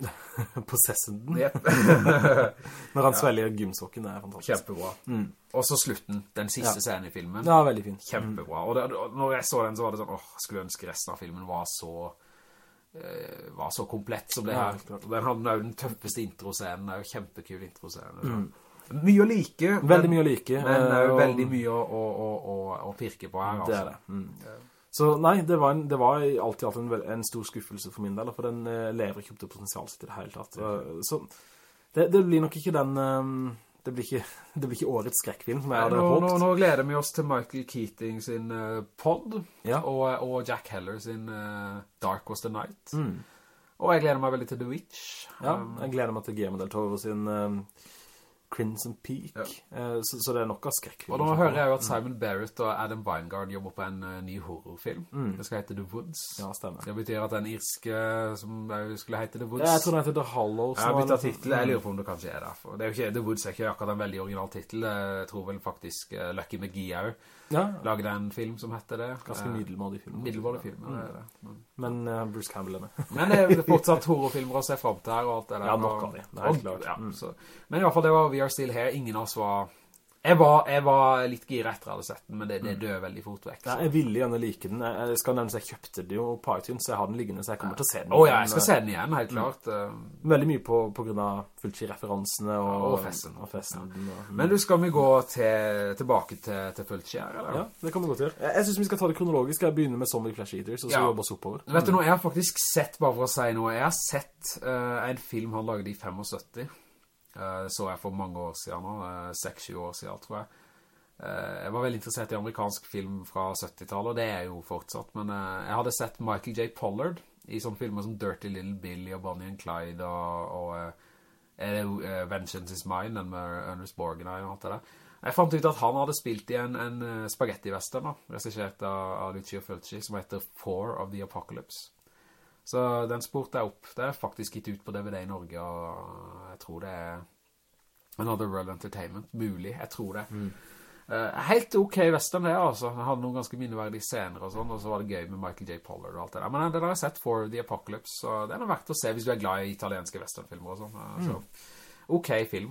Possessenden. Jep. Når han svelger gymsokken, det er fantastisk. Kjempebra. Og så slutten, den siste Ja. scenen i filmen. Ja, veldig fin. Kjempebra. Og, det, og når jeg så den, så var det sånn, åh, skulle ønske resten av filmen var så, eh, var så komplett som det Ja, her. klart. Den hadde jo den tøffeste introscenen, det er jo kjempekul introscene. Mye å like. Veldig mye å like. Men det er og- veldig mye å, å, å, å, pirke på her, Det altså. er det. Mm. Så nei, det var, en, det var alltid, en, en stor skuffelse for min del, for den eh, lever ikke opp til potensialet sitt i det hele tatt. Eh, Så det, det blir nok ikke den... eh, det blir ikke, det blir ikke årets skrekkfilm som jeg hadde Nå, nå, nå gleder vi oss til Michael Keating sin uh, pod, Ja. og, og Jack Heller sin uh, Dark Was The Night. Mm. Og jeg gleder meg veldig til The Witch. Ja, Um, jeg gleder meg til Guillermo del Toro sin eh, Crimson Peak. Ja. Eh, så, så det er nok av skrekkfilm. Og nå hører jeg jo at Simon Barrett og Adam Weingard jobber på en uh, ny horrorfilm. Det skal hete The Woods. Mm. Ja, stemmer. Det betyr at den irske som skulle hete The Woods... Ja, jeg tror den heter The Hollows. Jeg har byttet titel, jeg lurer på om det kanskje er derfor. Det er jo ikke, The Woods er ikke akkurat en veldig original titel. Jeg tror vel faktisk uh, Lucky McGee også Ja, lagde en film som heter det. ganske Eh, middelmådig film. Middelmådig film, ja, det er det. Men, Men uh, Bruce Campbell er med. men det er fortsatt horrorfilmer å se frem til her og alt det der. Ja, nok av de, det er helt klart. Ja, Mm. Men i hvert fall, det var We Are Still Here. Ingen av oss var... Jeg var, jeg var litt gira etter jeg hadde sett den, men det, det Mm. dør veldig fort vekk. Ja, jeg ville gjerne like den. Jeg, skal nevne at jeg kjøpte det jo på iTunes, så jeg har den liggende, så jeg kommer til å se den. Å ja, jeg skal eh, se den igjen, helt klart. eh. Veldig mye på, på grunn av Fulci-referansene og, Ja, og festen. Og festen og- Men du, skal vi gå til, tilbake til, til Fulci her, eller? Ja, det kan vi godt gjøre. Jeg, jeg synes vi skal ta det kronologisk. Jeg begynner med Zombie Flash Eaters, og så Ja. jobber oss oppover. Vet du noe, jeg har faktisk sett, bare for å si noe, jeg har sett uh, en film han lagde i 75. Eh, så jeg for mange år siden nå, 6-7 år siden, tror jeg. Eh, jeg var veldig interessert i amerikansk film fra 70-tallet, og det er jo fortsatt, men eh, jeg hadde sett Michael J. Pollard i sånne filmer som Dirty Little Billy og Bonnie and Clyde og, og eh, eh, Vengeance is Mine, den med Ernest Borgnine og alt det der. Jeg fant ut at han hadde spilt i en, en eh, spaghetti-western, da, regissert av, av Lucio Fulci, som heter Four of the Apocalypse. Så den spurte jeg opp. Det er faktisk gitt ut på DVD i Norge, og jeg tror det er Another World Entertainment. Mulig, jeg tror det. Eh, helt ok western det, altså. Jeg hadde noen ganske minneverdige scener og sånn, og så var det gøy med Michael J. Pollard og alt det der. Men den har jeg sett For the Apocalypse, så den er verdt å se hvis du er glad i italienske westernfilmer og sånn. Eh, Så, ok film,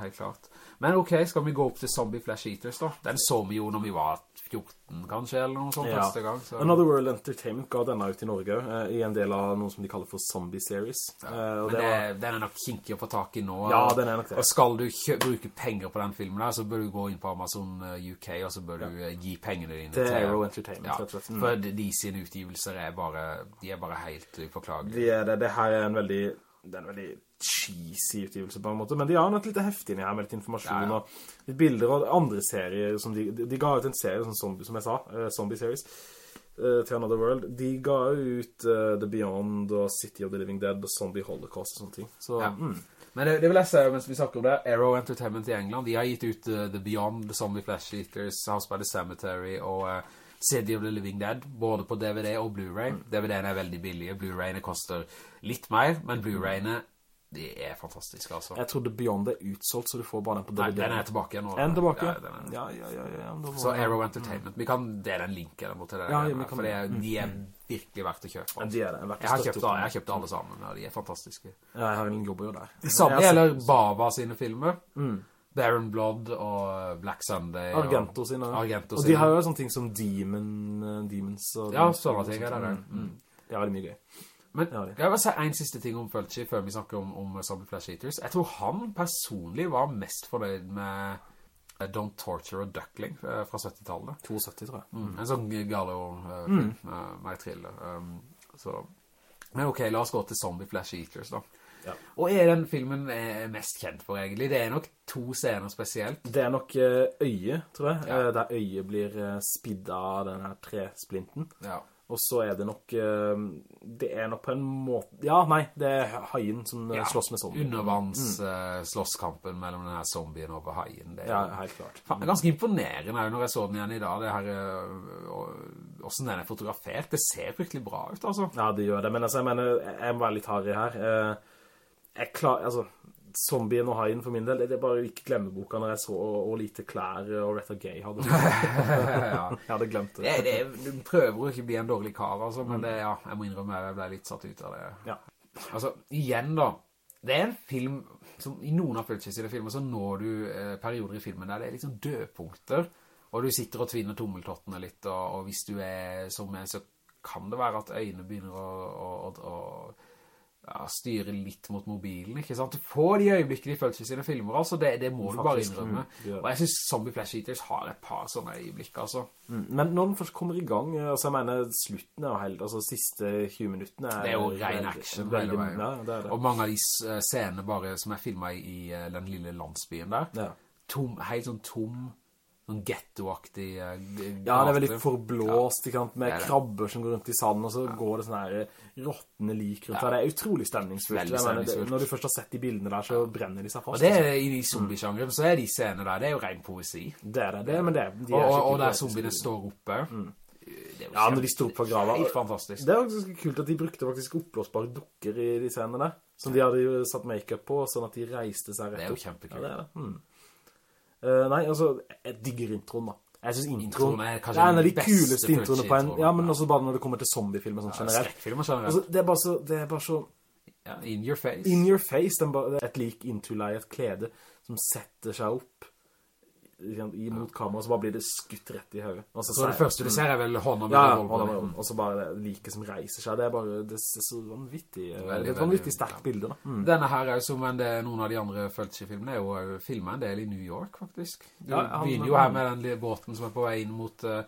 helt klart. Men ok, skal vi gå opp til Zombie Flash Eaters da? Den så vi jo når vi var 14 kanskje, eller noe sånt Ja. første gang. Så. Another World Entertainment ga denne ut i Norge, eh, i en del av noe som de kaller for Zombie Series. Eh, Men det var... den er nok kinkig å få tak i nå. Ja, den er nok det. Og skal du bruke penger på den filmen der, så bør du gå inn på Amazon eh, UK, og så bør du eh, gi pengene dine Til Arrow Entertainment, Ja, rett og slett. Mm. for de, sine utgivelser er bare, de er bare helt uforklagelige. De er det, det her er en veldig, det er en veldig cheesy utgivelse på en måte, men de har nok litt heftig inni her med litt informasjon Ja, ja. og litt bilder og andre serier som de, de, ga ut en serie som, zombie, som jeg sa, uh, Zombie Series, uh, til Another World. De ga ut uh, The Beyond og City of the Living Dead og Zombie Holocaust og sånne ting. Så, Ja. mm. Men det, det vil jeg si mens vi snakker om det. Arrow Entertainment i England, de har gitt ut The Beyond, The Zombie Flash Eaters, House by the Cemetery og City of the Living Dead, både på DVD og Blu-ray. Mm. DVD-ene er veldig billige, Blu-rayene koster litt mer, men Blu-rayene, de er fantastiske, altså. Jeg trodde Beyond er utsolgt, så du får bare den på DVD. Nei, den er tilbake nå. En tilbake? Ja, er. Ja, ja, ja. ja, da Så Arrow Entertainment, vi kan dele en link eller noe til det. Ja, ja, vi kan for det, det. er- de er virkelig verdt å kjøpe. Altså. de er det. Jeg, har kjøpt, jeg har kjøpt alle sammen, og de er fantastiske. Ja, jeg har en jobb jo der. Det samme gjelder Bava sine filmer. Baron Blood og Black Sunday. og- Argento sine. Argento og de har jo sånne ting som Demon, eh, Demons og... Ja, sånne ting er det. Mm, mm. Det er veldig mye gøy. Men Ja, jeg vil si en siste ting om Fulci før vi snakker om, om Zombie Flash Eaters. Jeg tror han personlig var mest fornøyd med eh, Don't Torture a Duckling eh, fra 70-tallet. 72, tror jeg. Mm. En sånn Gallo-film, uh, med thriller. Um, så. Men ok, la oss gå til Zombie Flash Eaters da. Ja. Og er den filmen er mest kjent for egentlig? Det er nok to scener spesielt. Det er nok øyet, øye, tror jeg, Ja. eh, der øyet blir spidda av denne tresplinten. Ja. Og så er det nok, eh, det er nok på en måte, ja, nei, det er haien som eh, Ja. slåss med zombie. Undervanns mm. slåsskampen mellom denne zombien og haien. Det er Ja, helt klart. Faen, det ganske imponerende når jeg så den igjen i dag, det her, hvordan den er fotografert. Det ser virkelig bra ut, altså. Ja, det gjør det, men altså, jeg mener, jeg må være litt harig her. Eh, Jeg klar, altså, zombien og haien for min del, det er bare ikke glemmeboka når jeg så hvor lite klær og Retta Gay hadde. ja. Jeg hadde glemt det. Det, det, du prøver å ikke bli en dårlig kar, altså, men det, ja, jeg må innrømme at jeg ble litt satt ut av det. Ja. Altså, igjen da, det er en film, som i noen av Fulci filmer, så når du eh, perioder i filmen der det er liksom dødpunkter, og du sitter og tvinner tommeltottene litt, og, og hvis du er som en, så kan det være at øynene begynner å, å, å, å ja, styre litt mot mobilen, ikke sant? Du får de øyeblikkene i Fulci sine filmer, altså, det, det må du bare innrømme. mm, det. Og jeg synes Zombie Flash Eaters har et par sånne øyeblikk, altså. Mm, Men når den først kommer i gang, eh, altså jeg mener, slutten er jo helt, altså siste 20 minuttene er... Det er jo ren action veldig- hele veien. Ja, det det. Og mange av de eh, scenene bare som er filmet i, i eh, den lille landsbyen der, Ja. tom, helt sånn tom, sånn ghetto-aktig eh, Ja, det er veldig forblåst, ja. med Det er det. krabber som går rundt i sanden, og så går det sånne her råttende lik rundt Ja. her. Det er utrolig stemningsfullt. Stemningsfullt. Når du først har sett de bildene der, så brenner de seg fast. Og det altså. er i de zombie-sjangeren, så er de scenene der, det er jo ren poesi. Det er det, det, men det de er og, og der zombiene står oppe. Er Ja, når de står opp fra grava. Helt fantastisk. Det er ganske kult at de brukte faktisk oppblåsbare dukker i de scenene der. Som de hadde jo satt make-up på, sånn at de reiste seg rett Det er jo opp. kjempekult. Ja, det er det. Hmm. Eh, nei, altså, jeg digger introen da. Jeg synes introen, er kanskje det er en av de kuleste introene på en, ja, men også bare når det kommer til zombiefilmer sånn generelt. Generelt. Altså, det er bare så, det er bare så ja, in your face. in your face, den bare, det er et lik intuleiet klede som setter seg opp i- mot kamera, så bare blir det skutt rett i høyre. Så så det første du ser er vel hånda med Ja, hånda med- og så bare det like som reiser seg. Det er bare, det er så vanvittig, eh, Veldig, et vanvittig sterkt bilde da. Mm. Denne her er jo som en, del- noen av de andre Fulci-filmene, er jo eh, filmet en del i New York, faktisk. Du Ja, han- begynner jo her med den båten som er på vei inn mot... Uh,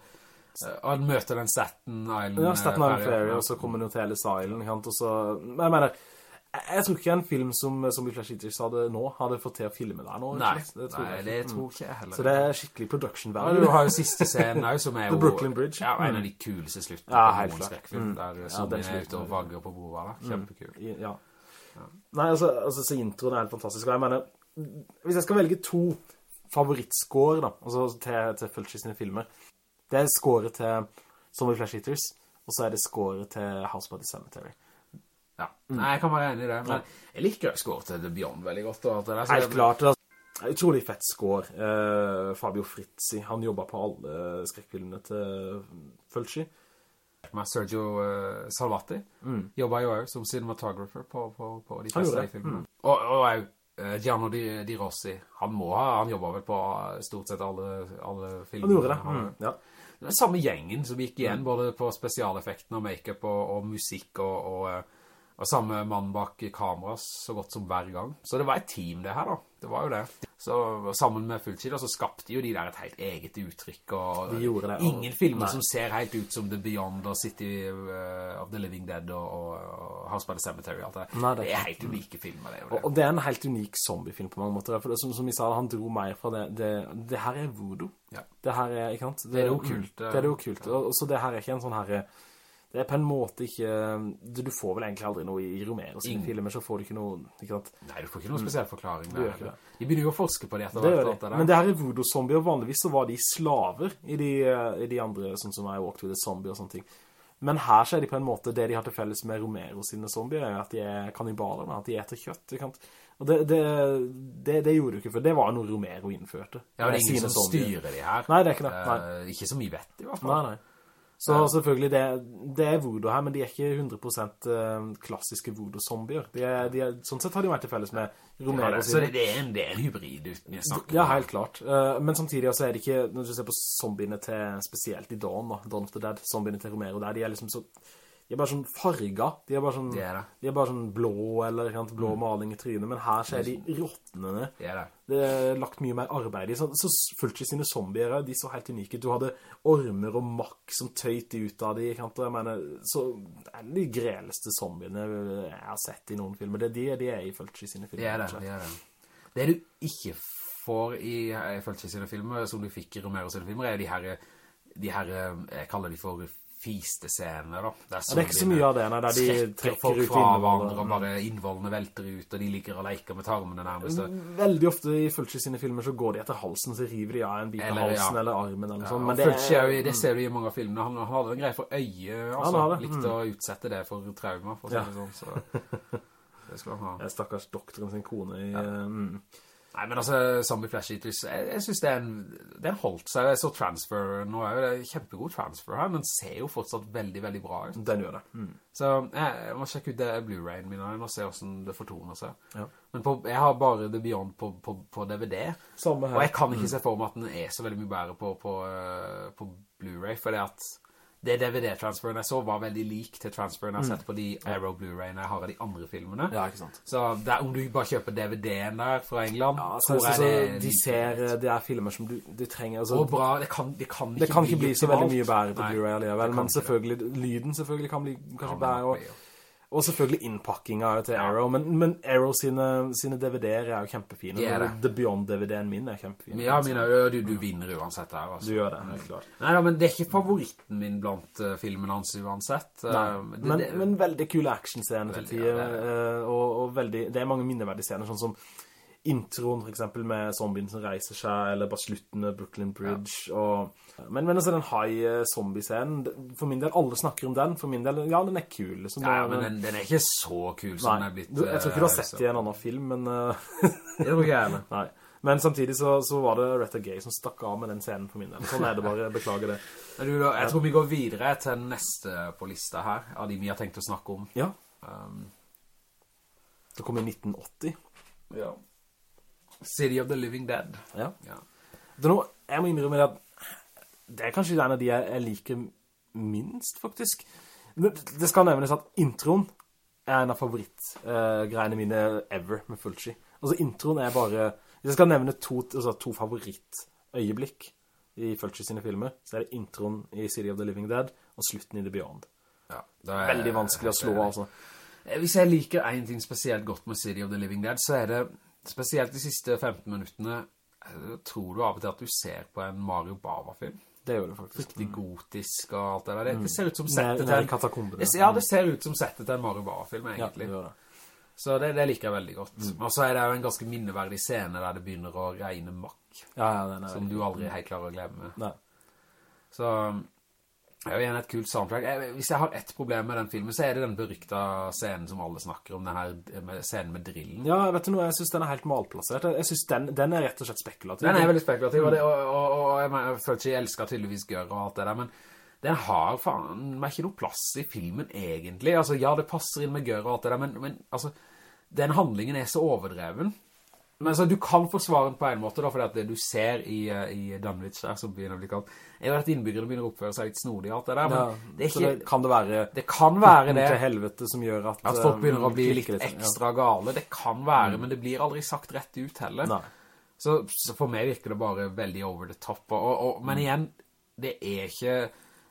han møter den Staten Island... Ja, Staten Island eh, Ferry, og så kommer den til Ellis Island. Og så, jeg mener, jeg, tror ikke en film som, Zombie Flash Eaters hadde nå, hadde fått til å filme der nå. Nei, det tror nei, jeg det ikke. tror ikke jeg heller. Så det er skikkelig production Ja, value. du har jo siste scenen her, som er The. Brooklyn Bridge. Ja, en av de kuleste sluttene Ja, på helt noen klart. skrekkfilm, Mm. der Ja, er ute og vagger på bordet. da. Kjempekul. Ja. Ja. Nei, altså, altså, så introen er helt fantastisk. Jeg mener, hvis jeg skal velge to favorittscore da, altså til, til Fulci sine filmer, det er scoret til Zombie Flash Eaters, og så er det scoret til House by the Cemetery. Ja. Nei, jeg kan være enig i det, men jeg liker score til The Beyond veldig godt. Og at det er så- Helt klart. Det er utrolig fett score. Eh, Fabio Fritzi, han jobber på alle skrekkfilmene til Fulci. med Sergio eh, Salvati. Mm. Jobber jo også som cinematographer på, på, på de fleste filmene. Mm. Og, og også, eh, Gianno Di, Di Rossi, han må ha, han jobber vel på stort sett alle, alle filmene. Han gjorde det. Han- Mm. Ja. Den samme gjengen som gikk igjen, både på spesialeffekten og make-up og, og musikk og, og, og samme mann bak kamera så godt som hver gang. Så det var et team det her da, det var jo det. Så sammen med fulltid, så skapte jo de der et helt eget uttrykk, og De gjorde det, og- ingen filmer Nei. som ser helt ut som The Beyond og City eh, of the Living Dead og, og, og House by the Cemetery og alt det. Nei, det er det er helt unike filmer, det det. og det er en helt unik zombiefilm på mange måter. For det, som, som vi sa, han dro meg fra det. Det, det her er voodoo. Ja. Det her er, ikke sant? Det er det okkult, Det er det okkult. Ja. og så det her er ikke en sånn her... Det er på en måte ikke... Du, får vel egentlig aldri noe i Romero sine filmer, så får du ikke noe... Ikke? Nei, du får ikke noen spesiell forklaring. Du gjør. De begynner jo å forske på det etter Det hvert. det. Men det her er voodoo-zombier. Vanligvis så var de slaver i de, eh, i de andre, sånn som I Walked with a Zombie og sånne ting. Men her så er de på en måte, det de har til felles med Romero sine zombier, er at de er kannibaler, men at de eter kjøtt, ikke sant? Og det, det, det, det gjorde du ikke, for det var noe Romero innførte. Ja, det er ingen som zombier. styrer de her. Nei, det er ikke det. Nei. Eh, ikke som vi vet, i hvert fall. Nei, nei. Så selvfølgelig, det, det er voodoo her, men de er ikke 100% eh, klassiske voodoo-zombier. Er, er, sånn sett har de vært til felles med Ja, Romero det, så det, det, er en, del hybrid uten jeg snakker Ja, helt klart. Eh, men samtidig så er det ikke, når du ser på zombiene til, spesielt i Dawn, da, Dawn of the Dead, zombiene til Romero der, de er liksom så, de er bare sånn farga. De er bare sånn, Det er det. de er bare sånn blå, eller sant, blå maling i trynet, men her så er de råtnende. Det er det. Det er lagt mye mer arbeid i. Så, så fulgte sine zombier, de så helt unike. Du hadde ormer og makk som tøyte ut av de, sant? Jeg mener, så det er de greleste zombiene jeg har sett i noen filmer. Det, de, de er i fulgte sine filmer. Det er det, det er det. Det du ikke får i, fulgte sine filmer, som du fikk i Romero sine filmer, er de her, de her, jeg kaller de for fiste-scener da. er, Ja, det er ikke så mye av det, nei, der de trekker ut fra innvoller. og bare innvollene velter ut, og de liker å leke med tarmene nærmest. Veldig ofte i Fulci sine filmer så går de etter halsen, så river de av en bit av halsen ja. eller armen eller Ja, sånt. Men det, er det ser du i mange av filmene, han, hadde en greie for øye, altså, Han har det, likte å utsette det for trauma, for å si det sånn, så det skal han ha. det er stakkars doktoren sin kone i... mm. Nei, men altså, Zombie Flash Eaters, jeg, jeg synes det er en, den holdt seg, jeg så transfer nå er det kjempegod transfer her, men ser jo fortsatt veldig, veldig bra ut. Den gjør det. Mm. Så jeg, jeg må sjekke ut det Blu-rayen min og se hvordan det fortoner seg. Ja. Men på, jeg har bare The Beyond på, på, på DVD, Samme og jeg kan ikke se for meg at den er så veldig mye bedre på, på, eh, på Blu-ray, for det at det DVD-transferen jeg så var veldig lik til transferen jeg har sett på de Arrow Blu-rayene jeg har av de andre filmene. Ja, ikke sant. Så der, om du bare kjøper DVD-en der fra England, Ja, så, så, så, det de ser, greit. det er filmer som du, du trenger, altså, Og bra, det kan, det kan ikke, det kan ikke bli så veldig mye bedre på Blu-ray alligevel, men selvfølgelig, lyden selvfølgelig kan bli kanskje Kan bedre, bli, og, og selvfølgelig innpakkinga til Arrow, men, men Arrow sine, sine DVD-er er jo kjempefine. Det er det. The Beyond-DVD-en min er kjempefin. Ja, mine, ø, du, du vinner uansett her, altså. Du gjør det, helt klart. Nei da, men det er ikke favoritten min blant uh, filmen hans uansett. Uh, det- men, det- men veldig kule actionscener til tider, ja, eh, og, og veldig, det er mange minneverdige scener, sånn som introen for eksempel med zombien som reiser seg, eller bare slutten med Brooklyn Bridge, og, men, men altså den high eh, zombie-scenen, for min del, alle snakker om den, for min del, ja, den er kul. Liksom, ja, men den, den er ikke så kul som den er blitt. du, jeg tror ikke du har uh, sett det i en annen film, men... eh, Det tror ikke jeg. Nei. Men samtidig så, så var det Retta Gay som stakk av med den scenen for min del. Sånn er det bare, beklager det. Du, jeg tror vi går videre til neste på lista her, av de vi har tenkt å snakke om. Ja, Um, det kom i 1980. ja. City of the Living Dead. Ja. Ja. Noe, jeg må innrømme at det er kanskje en av de jeg, jeg liker minst, faktisk. Det, det skal nevnes at introen er en av favorittgreiene mine ever med Fulci. Altså, introen er bare... Hvis jeg skal nevne to, altså, to favorittøyeblikk i Fulci sine filmer, så er det introen i City of the Living Dead og slutten i The Beyond. Ja, er- Veldig vanskelig å slå, altså. Eh, Hvis jeg liker en ting spesielt godt med City of the Living Dead, så er det spesielt de siste 15 minuttene, eh, tror du av og til at du ser på en Mario Bava-film. Det gjør det faktisk. Riktig gotisk og alt det der. Det, det ser ut som settet til en... katakombene. Det, ja, det ser ut som settet til en Mario Bava-film, Ja, det det. Så det, det liker jeg veldig godt. Og så er det jo en ganske minneverdig scene der det begynner å regne makk, Ja, ja, den er som du aldri helt klarer å glemme. Nei. Så det er jo igjen et kult soundtrack. Jeg, hvis jeg har ett problem med den filmen, så er det den berykta scenen som alle snakker om, den her scenen med drillen. Ja, vet du noe, jeg synes den er helt malplassert. Jeg synes den, den er rett og slett spekulativ. Den er veldig spekulativ, og, det, og, og, og jeg, jeg føler ikke jeg elsker tydeligvis Gør og alt det der, men den har faen meg ikke noe plass i filmen egentlig. Altså, ja, det passer inn med Gør og alt det der, men, men altså, den handlingen er så overdreven. Men så du kan forsvare den på en måte da, fordi at det du ser i, eh, i Dunwich der, som begynner å bli kalt, er jo at innbyggerne begynner å oppføre seg litt snodig alt det der, men Ja, det ikke... det kan det være Det kan være det. til helvete som gjør at... At folk begynner å bli litt. Mm. ekstra gale. Det kan være, men det blir aldri sagt rett ut heller. Så, så for meg virker det bare veldig over the top. Og, og, Mm. men igjen, det er ikke...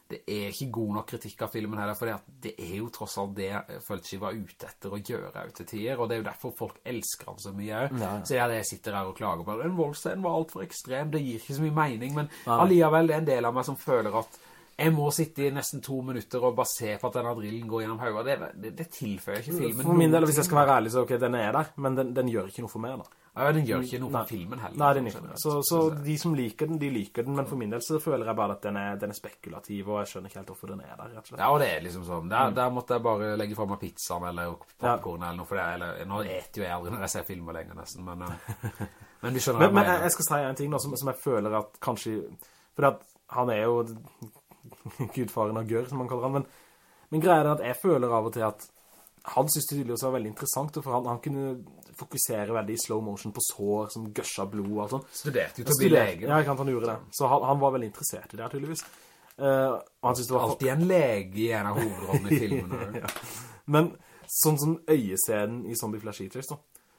Det er ikke god nok kritikk av filmen heller, for det er jo tross alt det Fulci var ute etter å gjøre ut til tider, og det er jo derfor folk elsker han så mye. Ja, ja. Så jeg, jeg sitter her og klager på en voldscene var alt for ekstrem, det gir ikke så mye mening, men ja. alliavel det er en del av meg som føler at jeg må sitte i nesten to minutter og bare se på at denne drillen går gjennom hodet. Det, det, det tilføyer ikke filmen. For min del, hvis jeg skal være ærlig, så ok, den er der, men den, den gjør ikke noe for meg da. Ja, den gjør ikke noe for filmen heller. Nei, den gjør ikke. Så, så de som liker den, de liker den, men for min del så føler jeg bare at den er, den er spekulativ, og jeg skjønner ikke helt hvorfor den er der, rett og slett. Ja, og det er liksom sånn. Der, der måtte jeg bare legge frem meg pizzaen eller popcorn eller noe for det. Eller, nå eter jo jeg aldri når jeg ser filmer lenger nesten, men, eh, men du skjønner Men, hva men jeg jeg, Men jeg skal si en ting nå, som, som jeg føler at kanskje, for at han er jo gudfaren av gør, som man kaller han, men, men greia er at jeg føler av og til at han synes det tydeligvis var veldig interessant, for han, han kunne fokusere veldig i slow motion på sår som gøsja blod og alt sånt. Studerte jo til å bli lege. Ja, kan ta han ure det. Så han, han var veldig interessert i det, tydeligvis. Uh, og han synes det var... Alltid en lege i en av hovedrollene i filmene. ja. Men sånn som øyescenen i Zombie Flash Eaters da,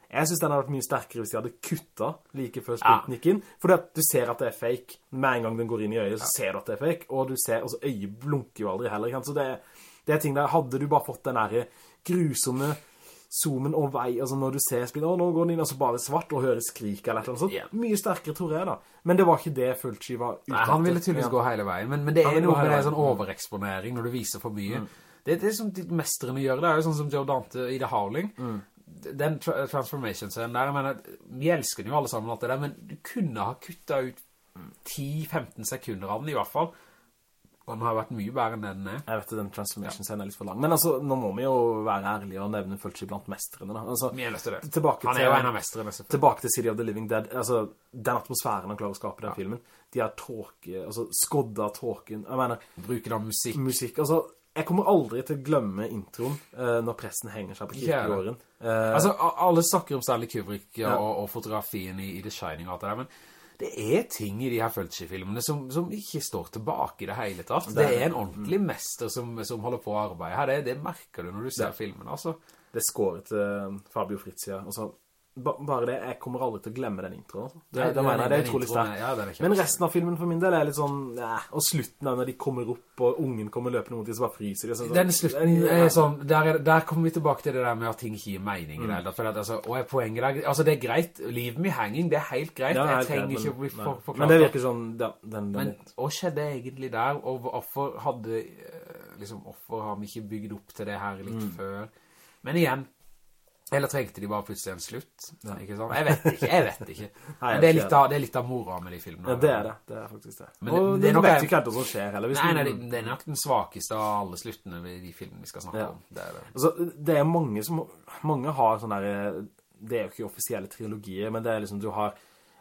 jeg synes den hadde vært mye sterkere hvis de hadde kuttet like før sprinten gikk inn. Fordi at du ser at det er fake. Med en gang den går inn i øyet, så ser du at det er fake. Og du ser, altså øyet blunker jo aldri heller. Så det, det er ting der, hadde du bare fått den der grusomme zoomen og vei, altså når du ser spillet, å nå går den inn, altså bare svart og hører skrik eller noe sånt. Yeah. Mye sterkere tror jeg da. Men det var ikke det Fulci var ute Nei, han ville tydeligvis Ja. gå hele veien, men, men det Han er noe med det sånn overeksponering når du viser for mye. Det er det som de mestrene gjør, det er jo sånn som Joe Dante i The Howling. Den tra transformation-scenen der, jeg mener, vi elsker den jo alle sammen alt det der, men du kunne ha kuttet ut 10-15 sekunder av den i hvert fall. Den har vært mye bedre enn den er. Jeg vet at den transformation-scenen er litt for lang. Men altså, nå må vi jo være ærlige og nevne Fulci blant mestrene. Altså, Vi er nødt til det. Han er jo en av mestrene, tilbake til City of the Living Dead, altså, den atmosfæren han klarer å skape i den filmen, de er tåke, altså, skodda tåken, jeg mener, Bruken av musikk. musikk, altså, jeg kommer aldri til å glemme introen uh, når pressen henger seg på kirkegården. Uh, Altså, alle snakker om Stanley Kubrick ja, Ja. og, og fotografien i, i The Shining og alt det der, men det er ting i de her Fulci-filmene som, som ikke står tilbake i det hele tatt. Det, Det er- en ordentlig mester som, som holder på å arbeide her. Det, det merker du når du ser filmen, altså. det skåret til Fabio Fritzia, altså, ba, bare det, jeg kommer aldri til å glemme den introen. Altså. Det, det, det, mener jeg, det er utrolig sterkt. er- ja, er Men resten av filmen for min del er litt sånn, ja, og slutten er når de kommer opp, og ungen kommer løpende mot dem, som bare fryser Sånn, Den slutten er sånn, der, er, der kommer vi tilbake til det der med at ting ikke gir mening Mm. for at, altså, og er poenget der, altså det er greit, leave me hanging, det er helt greit, Ja, jeg trenger greit, ikke å bli men- for, forklart. Men det virker sånn, ja, den, den, Men hva skjedde egentlig der, og hvorfor hadde, eh, liksom, hvorfor har vi ikke bygd opp til det her litt Mm. før? Men igjen, eller trengte de bare plutselig en slutt, ikke sant? Jeg vet ikke, jeg vet ikke. Nei, det er litt av, det er litt av mora med de filmene. ja, det er det, det er faktisk det. Men og det- det, vet jeg- ikke helt hva som skjer heller. Nei, nei, det, det er nok den svakeste av alle sluttene i de filmene vi skal snakke Ja. om. Det er det. Altså, det er mange som, mange har sånne der, det er jo ikke offisielle trilogier, men det er liksom, du har,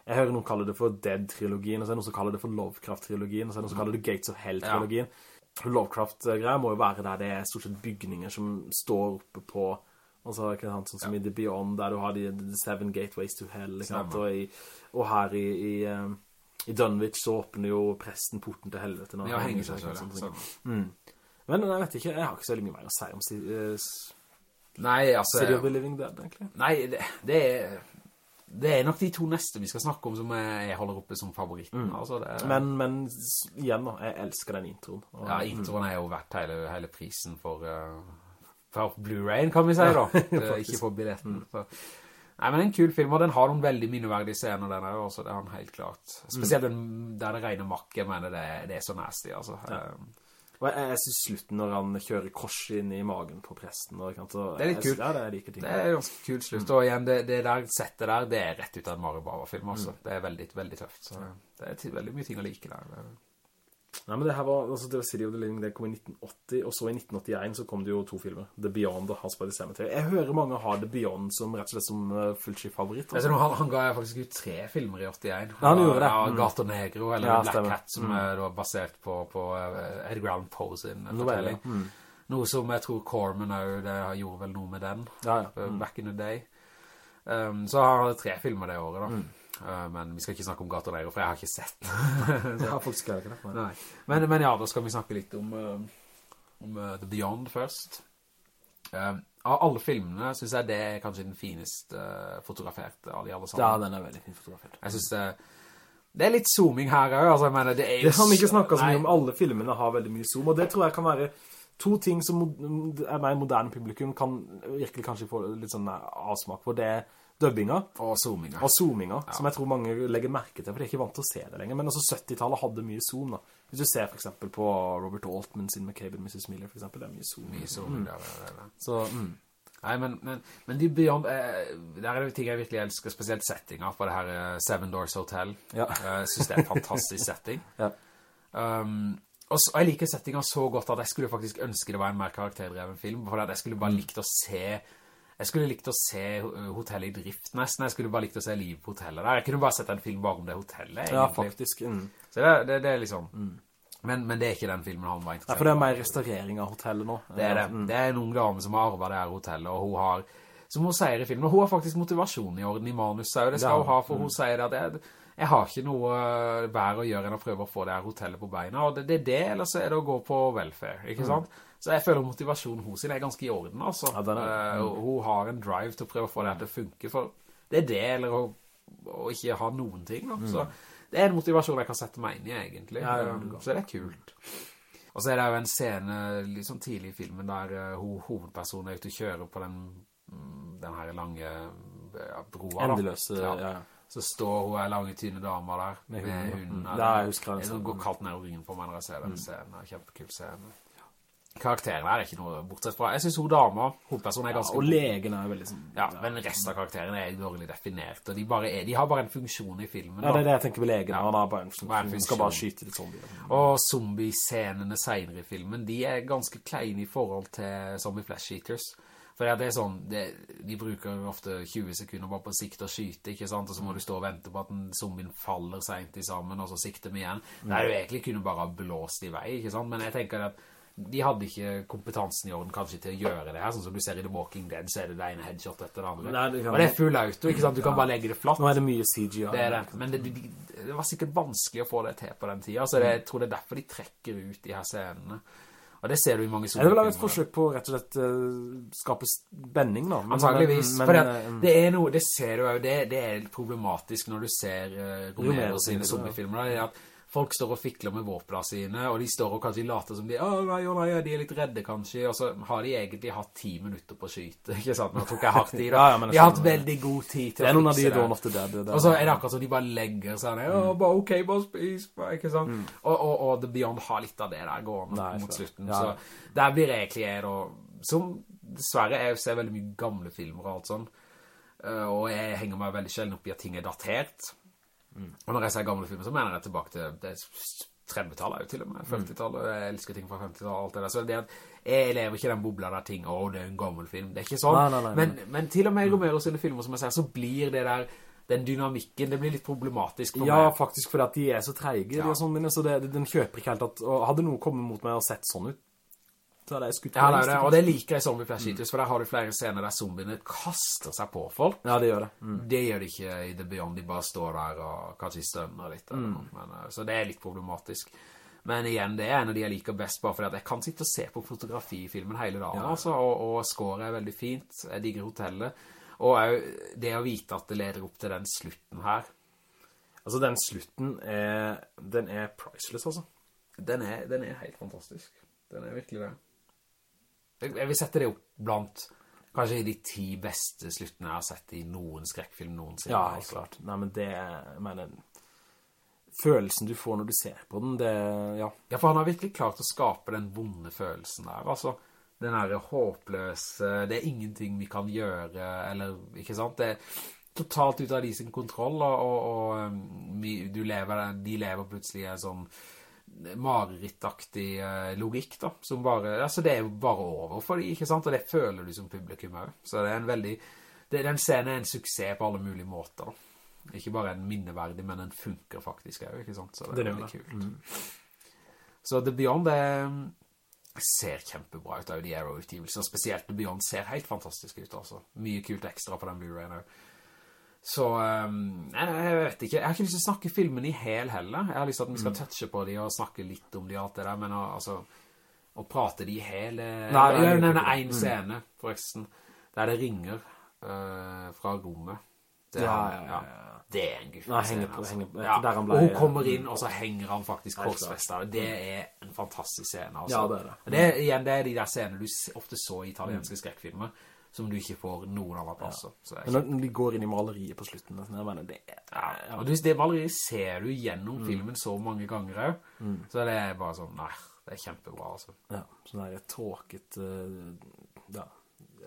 jeg hører noen kalle det for Dead-trilogien, og så er det noen som kaller det for Lovecraft-trilogien, og så er det noen som kaller det Gates of Hell-trilogien. Lovecraft-greier må jo være der det er stort sett bygninger som står oppe på, og så ikke sant, sånn som i The Beyond, der du har de, The Seven Gateways to Hell, og, i, og her i, i, um, i Dunwich så åpner jo presten porten til helvete. Ja, henger seg, selv. sånn, sånn. Mm. Men jeg vet ikke, jeg har ikke så mye mer å si om eh, Nei, altså... Of the Living Dead, egentlig. Nei, det, det er... Det er nok de to neste vi skal snakke om som jeg, jeg holder oppe som favoritten. Altså, er, Men, men igjen da, jeg elsker den introen. Og, ja, introen er jo verdt hele, hele prisen for, uh, for Blu-rayen, kan vi si da. Er ikke for billetten. Så. Nei, men en kul film, og den har noen veldig minneverdige scener, den er også, det har han helt klart. Spesielt den, der det regner makke, jeg mener det, er- det er så nasty, altså. Ja. og jeg, jeg synes slutten når han kjører kors inn i magen på presten. Og, så Det er litt kult. Ja, det er like. Det er ganske kul slutt, og igjen, det, det der settet der, det er rett ut av en Mario Bava-film, altså. Det er veldig, veldig tøft, så det er veldig mye ting å like der. Det Nei, men det her var, altså det var City of the Living Dead kom i 1980, og så i 1981 så kom det jo to filmer. The Beyond og House by the Cemetery. Jeg hører mange har The Beyond som rett og slett som uh, fullskift-favoritt. Altså, han, han ga faktisk ut tre filmer i 81. Ja, han gjorde det. Ja, Mm. Gato Negro, eller Ja, Black. Cat, som er da basert på, på uh, Edgar Allan Poe sin fortelling. Mm. Noe som jeg tror Corman også, det gjorde vel noe med den, Ja, ja. uh, back in the day. Um, så han hadde tre filmer det året da. Uh, men vi skal ikke snakke om Gato Negro, for jeg har ikke sett den. Jeg har faktisk ikke det. Men, men ja, da skal vi snakke litt om, uh, om uh, The Beyond først. Um, av alle filmene synes jeg det er kanskje den finest uh, fotograferte av de alle sammen. Ja, den er veldig fin fotografert. Jeg synes det, det er litt zooming her også, altså, jeg mener, det er jo... Det har vi ikke snakket så mye om. Alle filmene har veldig mye zoom, og det tror jeg kan være to ting som er mer moderne publikum kan virkelig kanskje få litt sånn avsmak på. Det er dubbinga Og zoominga. og zoominga, som jeg tror mange legger merke til, for de er ikke vant til å se det lenger. Men også 70-tallet hadde mye zoom da. Hvis du ser for eksempel på Robert Altman sin McCabe og Mrs. Miller, for eksempel, det er mye zoom. Mye zooming ja, ja, ja. Så, mm. Nei, men, men, men de Beyond, eh, der er det ting jeg virkelig elsker, spesielt settinga på det her eh, Seven Doors Hotel. Ja. Eh, synes det er en fantastisk setting. Ja. Um, og, så, og jeg liker settinga så godt at jeg skulle faktisk ønske det var en mer karakterdreven film, for jeg skulle bare likt å se jeg skulle likt å se hotellet i drift nesten, jeg skulle bare likt å se liv på hotellet der. Jeg kunne bare sett en film bare om det hotellet, egentlig. ja, faktisk. Mm. Så det, det, det er liksom... Men, men det er ikke den filmen han var interessert i. Ja, for det er mer restaurering av hotellet nå. Det er det. Mm. Det er noen dame som har arvet det her hotellet, og hun har, som hun sier i filmen, og hun har faktisk motivasjon i orden i manuset, og det skal Ja. hun ha, for hun sier at jeg, jeg har ikke noe eh, vær å gjøre enn å prøve å få det her hotellet på beina, og det, det er det, eller så er det å gå på welfare, ikke sant? Så jeg føler motivasjonen hos sin er ganske i orden, altså. Ja, er- mm. hun har en drive til å prøve å få det her til å funke, for det er det, eller å, å ikke ha noen ting, da. Så det er en motivasjon jeg kan sette meg inn i, egentlig. Ja, ja, Eh, så det er kult. Og så er det jo en scene sånn tidlig i filmen der eh, hun, hovedpersonen er ute og kjører på den, mm, den her lange ja, broa. da. Endeløse, ja. ja. Så står hun en lange, tynne dame der med, Med hunden. mm. Ja, jeg husker det. Det går kaldt ned og ringer på meg når jeg ser den scenen. Kjempekult scenen. Kjempekul scene. Karakteren er ikke noe bortsett fra. Jeg synes hun dama, hovedpersonen er Ja, ganske og legen er veldig sånn ja, men resten av karakterene er dårlig definert, og de, bare er, de har bare en funksjon i filmen. Ja, det er det jeg tenker med legen. Ja. Han har bare en funksjon. Han. Skal bare skyte litt zombier. Og zombiescenene senere i filmen, de er ganske kleine i forhold til Zombie Flash Eaters. For det er sånn, det, de bruker ofte 20 sekunder bare på sikt og skyte, ikke sant? Og så må du stå og vente på at en zombien faller sent i sammen, og så sikter vi igjen. Det er jo egentlig kunne bare blåst i vei, ikke sant? Men jeg tenker at de hadde ikke kompetansen i orden kanskje til å gjøre det her, sånn som du ser i The Walking Dead, så er det det ene headshot etter det andre. Nei, det og det er full auto, ikke sant? Du kan bare legge det flatt. Nå er det mye CGI. Det er det, men det, det, det var sikkert vanskelig å få det til på den tiden, så det, jeg tror det er derfor de trekker ut de her scenene. Og det ser du i mange Er vil vel et forsøk på å rett og slett eh, skape spenning, da? Men- Antageligvis, men- for det, det er noe, det ser du jo, det, det er problematisk når du ser uh, Romero sine zombiefilmer, da, at folk står og fikler med våpna sine, og de står og kanskje later som de, å nei, å nei, de er litt redde kanskje, og så har de egentlig hatt ti minutter på å skyte, ikke sant? Nå tok jeg hardt i. Ja, ja, de har hatt veldig god tid til Det Det er noen av de fikse det. Dawn of the Dead. det der. Og så er det akkurat som de bare legger seg ned, og bare ok, bare spis, ikke sant? Og, og, og The Beyond har litt av det der gående Mm. Nei, mot slutten, Ja. så der blir egentlig jeg da, som dessverre jeg ser veldig mye gamle filmer og alt sånn, og jeg henger meg veldig sjelden opp i at ting er datert. Mm. Og når jeg ser gamle filmer, så mener jeg tilbake til 30-tallet er jo til og med, Mm. 50-tallet, jeg elsker ting fra 50-tallet alt det der, så det at jeg lever ikke den bobla der ting, åh, det er en gammel film, det er ikke sånn, Nei, nei, nei, men, men til og med i Romero sine filmer som jeg ser, så blir det der, den dynamikken, det blir litt problematisk Ja, meg. faktisk, fordi at de er så treige, de er sånn, men så det, den kjøper ikke helt at, og hadde noen kommet mot meg og sett sånn ut, så hadde jeg skutt Ja, det er det, og det liker jeg i Zombie Flash Eaters, for der har du flere scener der zombiene kaster seg på folk. Ja, det gjør det. Mm. Det gjør de ikke i The Beyond, de bare står der og kanskje stønner litt, mm. men, eh, så det er litt problematisk. Men igjen, det er en av de jeg liker best, bare fordi at jeg kan sitte og se på fotografi i filmen hele dagen, altså, og, og scoret er veldig fint, jeg digger hotellet, og det å vite at det leder opp til den slutten her, Altså, den slutten er, den er priceless, altså. den er, den er helt fantastisk. Den er virkelig det. Jeg, vil sette det opp blant kanskje de ti beste sluttene jeg har sett i noen skrekkfilm noensinne. Ja, helt altså. klart. Nei, men det, jeg mener, følelsen du får når du ser på den, det, ja. Ja, for han har virkelig klart å skape den vonde følelsen der, altså. Den er håpløse, det er ingenting vi kan gjøre, eller, ikke sant? Det er totalt ut av de sin kontroll, og, og, og um, du lever, de lever plutselig en sånn marerittaktig eh, logikk da, som bare, altså det er jo bare over for de, ikke sant? Og det føler du som publikum også. Så det er en veldig, det, den scenen er en suksess på alle mulige måter da. Ikke bare en minneverdig, men den funker faktisk også, ikke sant? Så det er Det veldig kult. Så The Beyond det ser kjempebra ut av de Arrow-utgivelsene, spesielt The Beyond ser helt fantastisk ut, altså. Mye kult ekstra på den Blu-rayen også. Så, um, nei, nei, jeg vet ikke, jeg har ikke lyst til å snakke filmen i hel heller. Jeg har lyst til at vi skal Mm. touche på de og snakke litt om de alt det der, men altså, å prate de i hel... eh, Nei, jeg denne nevne en scene, forresten, der det ringer uh, fra rommet. Det, Ja, ja, ja. Det er en guffig henger på- altså. henger på- Ja, ble- og hun kommer inn, og så henger han faktisk Helt Det er en fantastisk scene, altså. Ja, det er det. Det igjen, det er de der scenene du ofte så i italienske skrekkfilmer, som du ikke får noen andre plasser. Ja. det Men når, de går inn i maleriet på slutten, sånn, mener, det er... ja. Og hvis det maleriet ser du gjennom filmen så mange ganger også. Mm. Så det er bare sånn, nei, det er kjempebra, altså. Ja, sånn der et tråket, eh, ja,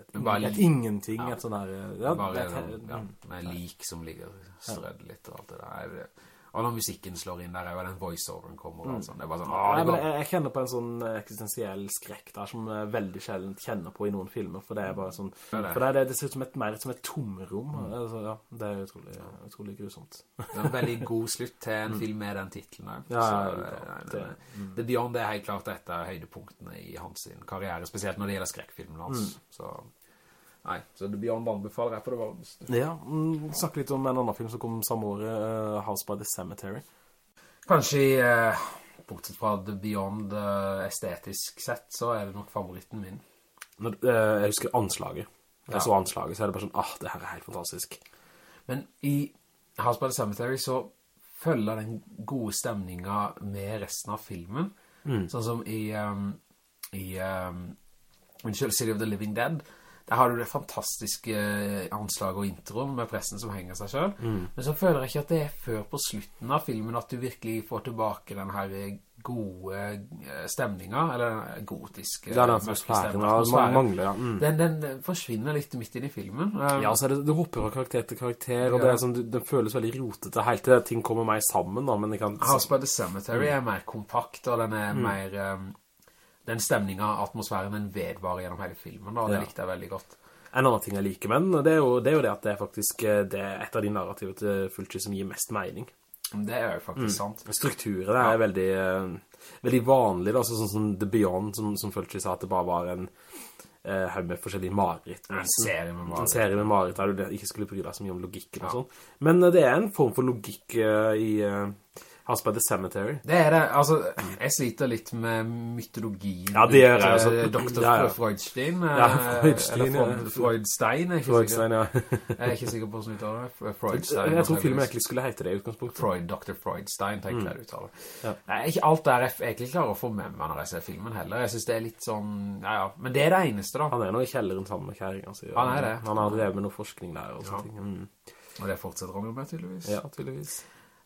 et, bare et ingenting, Ja. et sånn her, eh, ja, Bare det sånn, ja, mm. med lik som ligger strødd litt og alt det der. Og når musikken slår inn der, og den voice-overen kommer, og alt sånt, det er bare sånn, ah, det går. jeg, jeg kjenner på en sånn eh, eksistensiell skrekk der som jeg veldig sjeldent kjenner på i noen filmer, for det er bare sånn, Det er det. for det, er, det ser ut som et, mer som et tomrom, altså, ja, det er utrolig, utrolig grusomt. Det er en veldig god slutt til en film med den titlen. Mm. Ja, det ja, eh, ja, det-. The Beyond er helt klart et av høydepunktene i hans karriere, spesielt når det gjelder skrekkfilmen hans. Mm. Så Nei, så The Beyond anbefaler jeg på det varmeste. Ja, mm, snakk litt om en annen film som kom samme året, uh, House by the Cemetery. Kanskje, uh, bortsett fra The Beyond uh, estetisk sett, så er det nok favoritten min. Når, eh, jeg husker anslaget. Jeg Ja. så anslaget, så er det bare sånn, ah, det her er helt fantastisk. Men i House by the Cemetery så følger den gode stemningen med resten av filmen. Sånn som i, um, i um, unnskyld, City of the Living Dead. Der har du det fantastiske eh, anslaget og introen med pressen som henger seg selv. Men så føler jeg ikke at det er før på slutten av filmen at du virkelig får tilbake den her gode stemningen, stemninga, eller gotiske Det er den atmosfæren, atmosfæren. mangler, ja. Mm. Den, den eh, forsvinner litt midt inn i filmen. Um, Ja, så er det, det hopper av karakter til karakter, og Ja. det, er sånn, det, det føles veldig rotete helt til ting kommer mer sammen, da, men det kan... House by the Cemetery er mer kompakt, og den er mer... Um, den stemningen, atmosfæren, den vedvarer gjennom hele filmen, og det Ja. likte jeg veldig godt. En annen ting jeg liker, men det er jo det, er jo det at det er faktisk eh, det er et av de narrativer til Fulci som gir mest mening. Det er jo faktisk sant. Strukturen er veldig, eh, veldig vanlig, altså sånn som The Beyond, som, som Fulci sa at det bare var en eh, haug med forskjellige mareritt. En serie med En serie med mareritt der du ikke skulle bry deg så mye om logikken og sånn. Men eh, det er en form for logikk i House by the Cemetery. Det er det, altså, jeg sliter litt med mytologien. Ja, det gjør jeg, altså. eh, Dr. Ja, ja. Freudstein. eh, Ja, Freudstein, eller Freud. Freudstein, er ikke Freudstein, sikker. ja. Jeg er ikke sikker på hvordan uttaler det. Freudstein. Jeg tror filmen egentlig skulle hete det i utgangspunktet. Freud, Dr. Freudstein, tenker jeg det uttaler. Ja. Nei, ikke alt der jeg egentlig klarer å få med meg når jeg ser filmen heller. Jeg synes det er litt sånn, ja, ja. Men det er det eneste da. Han er nå i kjelleren sammen med kjæringen. sier Han er det. Han har drevet med noe forskning der og sånne ting. Mm. Og det fortsetter han jo med, tydeligvis. Ja, tydeligvis.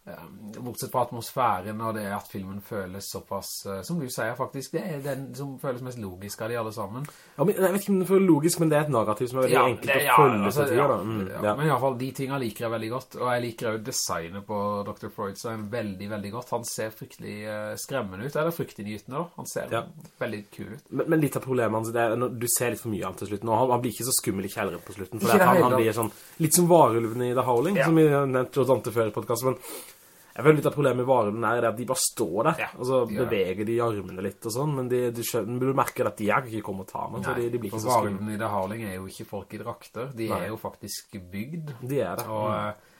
Um, Bortsett fra atmosfæren og det at filmen føles såpass, uh, som du sier faktisk, det er den som føles mest logisk av de alle sammen. Ja, men, jeg vet ikke om det føles logisk, men det er et narrativ som er veldig enkelt det- å følge altså, til ja, da. Mm, ja, ja. Men i alle fall, de tingene liker jeg veldig godt, og jeg liker jo designet på Dr. Freud så Freudstein veldig, veldig godt. Han ser fryktelig uh, skremmende ut, eller fryktinngytende da. Han ser Ja. veldig kul ut. Men, men litt av problemet hans, det er når du ser litt for mye av ham til slutten, og han, han blir ikke så skummel i kjelleren på slutten, for han, han blir sånn, litt som varulvene i The Howling, Ja. som vi har nevnt jo Dante før i podcasten, men jeg føler litt av problemet med varulvene er at de bare står der, Ja, og så de beveger de armene litt og sånn, men de, de skjønner, du merker at de er ikke kommet og ta med, så de, de blir ikke så skumle. Varulvene i det Harling er jo ikke folk i drakter, de Nei. er jo faktisk bygd. De er det. Og Mm. eh,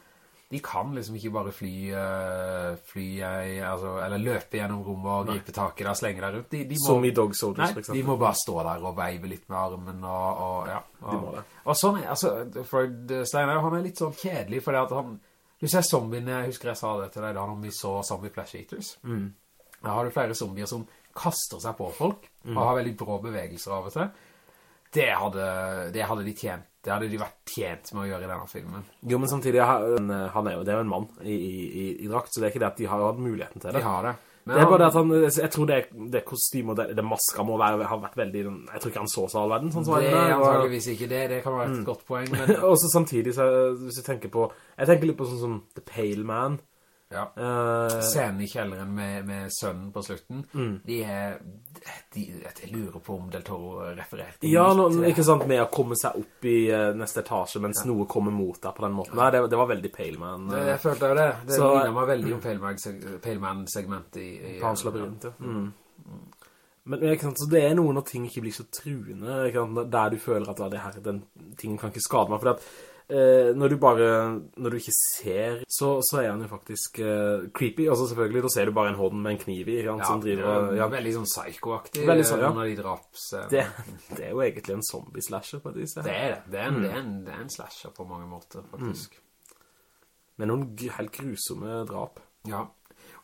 de kan liksom ikke bare fly, eh, fly altså, eller løpe gjennom rommet og gripe taket og slenge deg rundt. De, de må, Som i Dog Soldiers, for eksempel. de må bare stå der og veive litt med armen og, og ja. Og, De må det. Og sånn er, altså, Freud Steiner, han er litt sånn kjedelig, fordi at han, du ser zombiene, jeg husker jeg sa det til deg da når vi så Zombie Flash Eaters. Mm. Da har du flere zombier som kaster seg på folk, Mm. og har veldig brå bevegelser av og til. Det hadde, det hadde de tjent, det hadde de vært tjent med å gjøre i denne filmen. Jo, men samtidig, han, han er jo, det er jo en mann i, i, i, i drakt, så det er ikke det at de har hatt muligheten til det. De har det. Det er bare det at han, jeg tror det, det og det, det maska må være, har vært veldig, jeg tror ikke han så seg all verden, sånn som det han er der, og- antageligvis ikke det, det kan være et godt poeng, men Og så samtidig, så, hvis jeg tenker på, jeg tenker litt på sånn som The Pale Man, ja. Uh, Scenen i kjelleren med, med sønnen på slutten, Mm. de er, de, jeg lurer på om Del Toro refererte ja, det. ikke sant, med å komme seg opp i uh, neste etasje, mens noe kommer mot deg på den måten. Nei, det, det var veldig Pale Man. Det, eh, jeg følte jo det. Det Så- minner meg veldig om Pale- Man-segmentet i, i På hans labyrint, ja. Mm. Men men, sant, så det er noe når ting ikke blir så truende, sant, der du føler at ja, det her, den tingen kan ikke skade meg, for at eh, når du bare, når du ikke ser, så, så er han jo faktisk eh, creepy, altså selvfølgelig, da ser du bare en hånd med en kniv i, Ja, som driver, ja, veldig sånn psycho-aktig. Veldig sånn, ja. Når de draps... eh, det, det er jo egentlig en zombie-slasher på disse her. Det er det. Det er, en, det, er en, det er en slasher på mange måter, faktisk. Men noen helt grusomme drap. Ja.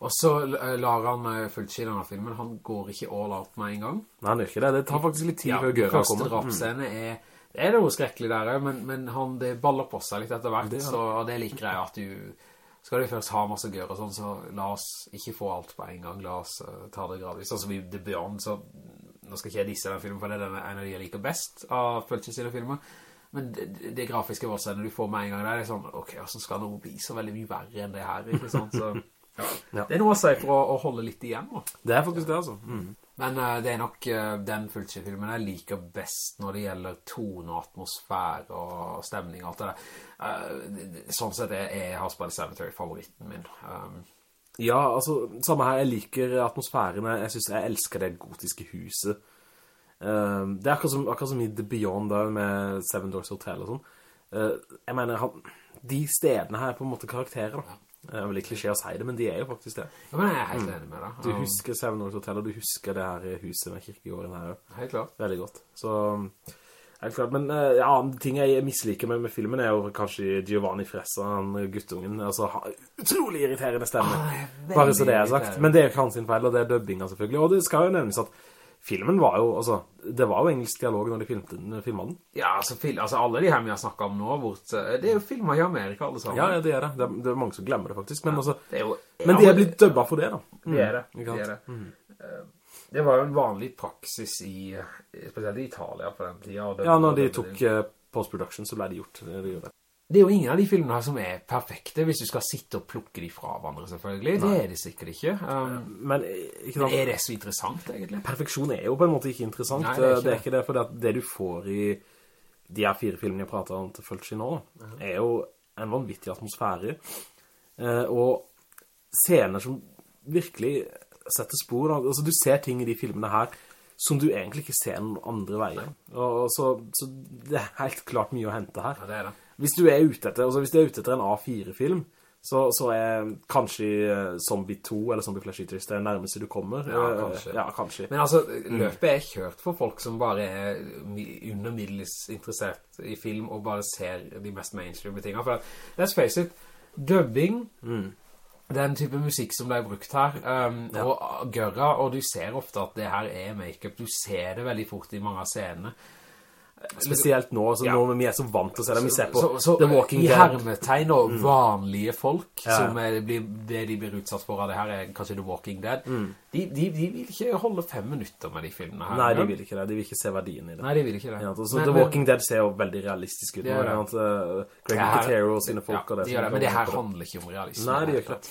Og så eh, lar han uh, Fulci i denne filmen, han går ikke all out med en gang. Nei, han gjør ikke det. Det tar faktisk litt tid Ja, før Gøra første kommer. Mm. drapscene er... Det er noe skrekkelig der, men, men han, det baller på seg litt etter hvert, Det så det liker jeg at du... Skal du først ha masse gør og sånn, så la oss ikke få alt på en gang, la oss uh, ta det gradvis. Sånn som i The Beyond, så nå skal ikke jeg disse den filmen, for det er en av de jeg liker best av Pulches sine filmer. Men det, det- det grafiske når du får med en gang der, det er sånn, ok, hvordan skal noe bli så veldig mye verre enn det her, ikke sant? Så, ja. Ja. Det er noe å si for å, å holde litt igjen, da. Det er faktisk det, altså. Mm. Men uh, det er nok uh, den Fulci-filmen jeg liker best når det gjelder tone, atmosfære og stemning og alt det der. Det- sånn sett er, er House Cemetery favoritten min. Um, Ja, altså, samme her, jeg liker atmosfærene. jeg synes jeg elsker det gotiske huset. Eh, det er akkurat som, akkurat som i The Beyond da, med Seven Doors Hotel og sånn. Jeg mener, han, de stedene her er på en måte karakterer da. Det er veldig klisjé å si det, men de er jo faktisk det. Ja, men jeg er helt enig med deg. Du husker Seven Doors Hotel, og du husker det her huset med kirkegården her. Helt klart. Veldig godt. Så, helt klart. Men eh, ja, ting jeg misliker med, med filmen er jo kanskje Giovanni Fressa, han guttungen. Altså, utrolig irriterende stemme. Ah, Bare så det er sagt. Men det er jo ikke hans feil, og det er dubbinga selvfølgelig. Og det skal jo nevnes at filmen var jo, altså, det var jo engelsk dialog når de filmte den, filmet den. Ja, altså, fil, altså alle de her vi har snakket om nå, bort, eh, det er jo filmer i Amerika alle sammen. Ja, ja, det er det. Det er, det er mange som glemmer det faktisk. Men, altså, Det jo, men de er blitt døbba for det da. Det er det. Det, er det. Mm. det var jo en vanlig praksis i, spesielt i Italia på den tiden. Ja, når de tok eh, post-production så ble det gjort. Det, det gjorde det. Er jo ingen av de filmene som er perfekte, hvis du skal sitte og plukke de fra hverandre, selvfølgelig. Det er det sikkert ikke. Um, Men, ikke men er det så interessant, egentlig? Perfeksjon er jo på en måte ikke interessant. Nei, det er ikke det er ikke det, for det, det du får i de her fire filmene jeg prater om til Fulci nå, er jo en vanvittig atmosfære. Eh, og scener som virkelig setter spor. Altså, du ser ting i de filmene her som du egentlig ikke ser noen andre veier. Og, så, så det er helt klart mye å hente her. Ja, det er det. Hvis du er ute etter, altså hvis du er ute etter en A4-film, så, så er kanskje eh, Zombie 2 eller Zombie Flash Eaters det nærmeste du kommer. Ja, kanskje. Ja, kanskje. Men altså, løpet er kjørt for folk som bare er under middels interessert i film og bare ser de mest mainstream tingene. For let's face it, dubbing, den type musikk som ble brukt her, um, og gørra, og du ser ofte at det her er make-up, du ser det veldig fort i mange av scenene. Spesielt nå, så Ja. nå vi er så vant til å se det. Vi ser på Så, så The Walking Dead. i hermetegn og vanlige folk, Ja. som er, det, de blir utsatt for av det her, er kanskje The Walking Dead, de, de, de vil ikke holde fem minutter med de filmene her. Nei, de vil ikke det. De vil ikke se verdien i det. Nei, de vil ikke det. Ja, så Men- The men- Walking Dead ser jo veldig realistisk ut. Det det. uh, Greg Nicotero og sine folk og det. de gjør det, men det her handler ikke om realisme. Nei, det gjør ikke det.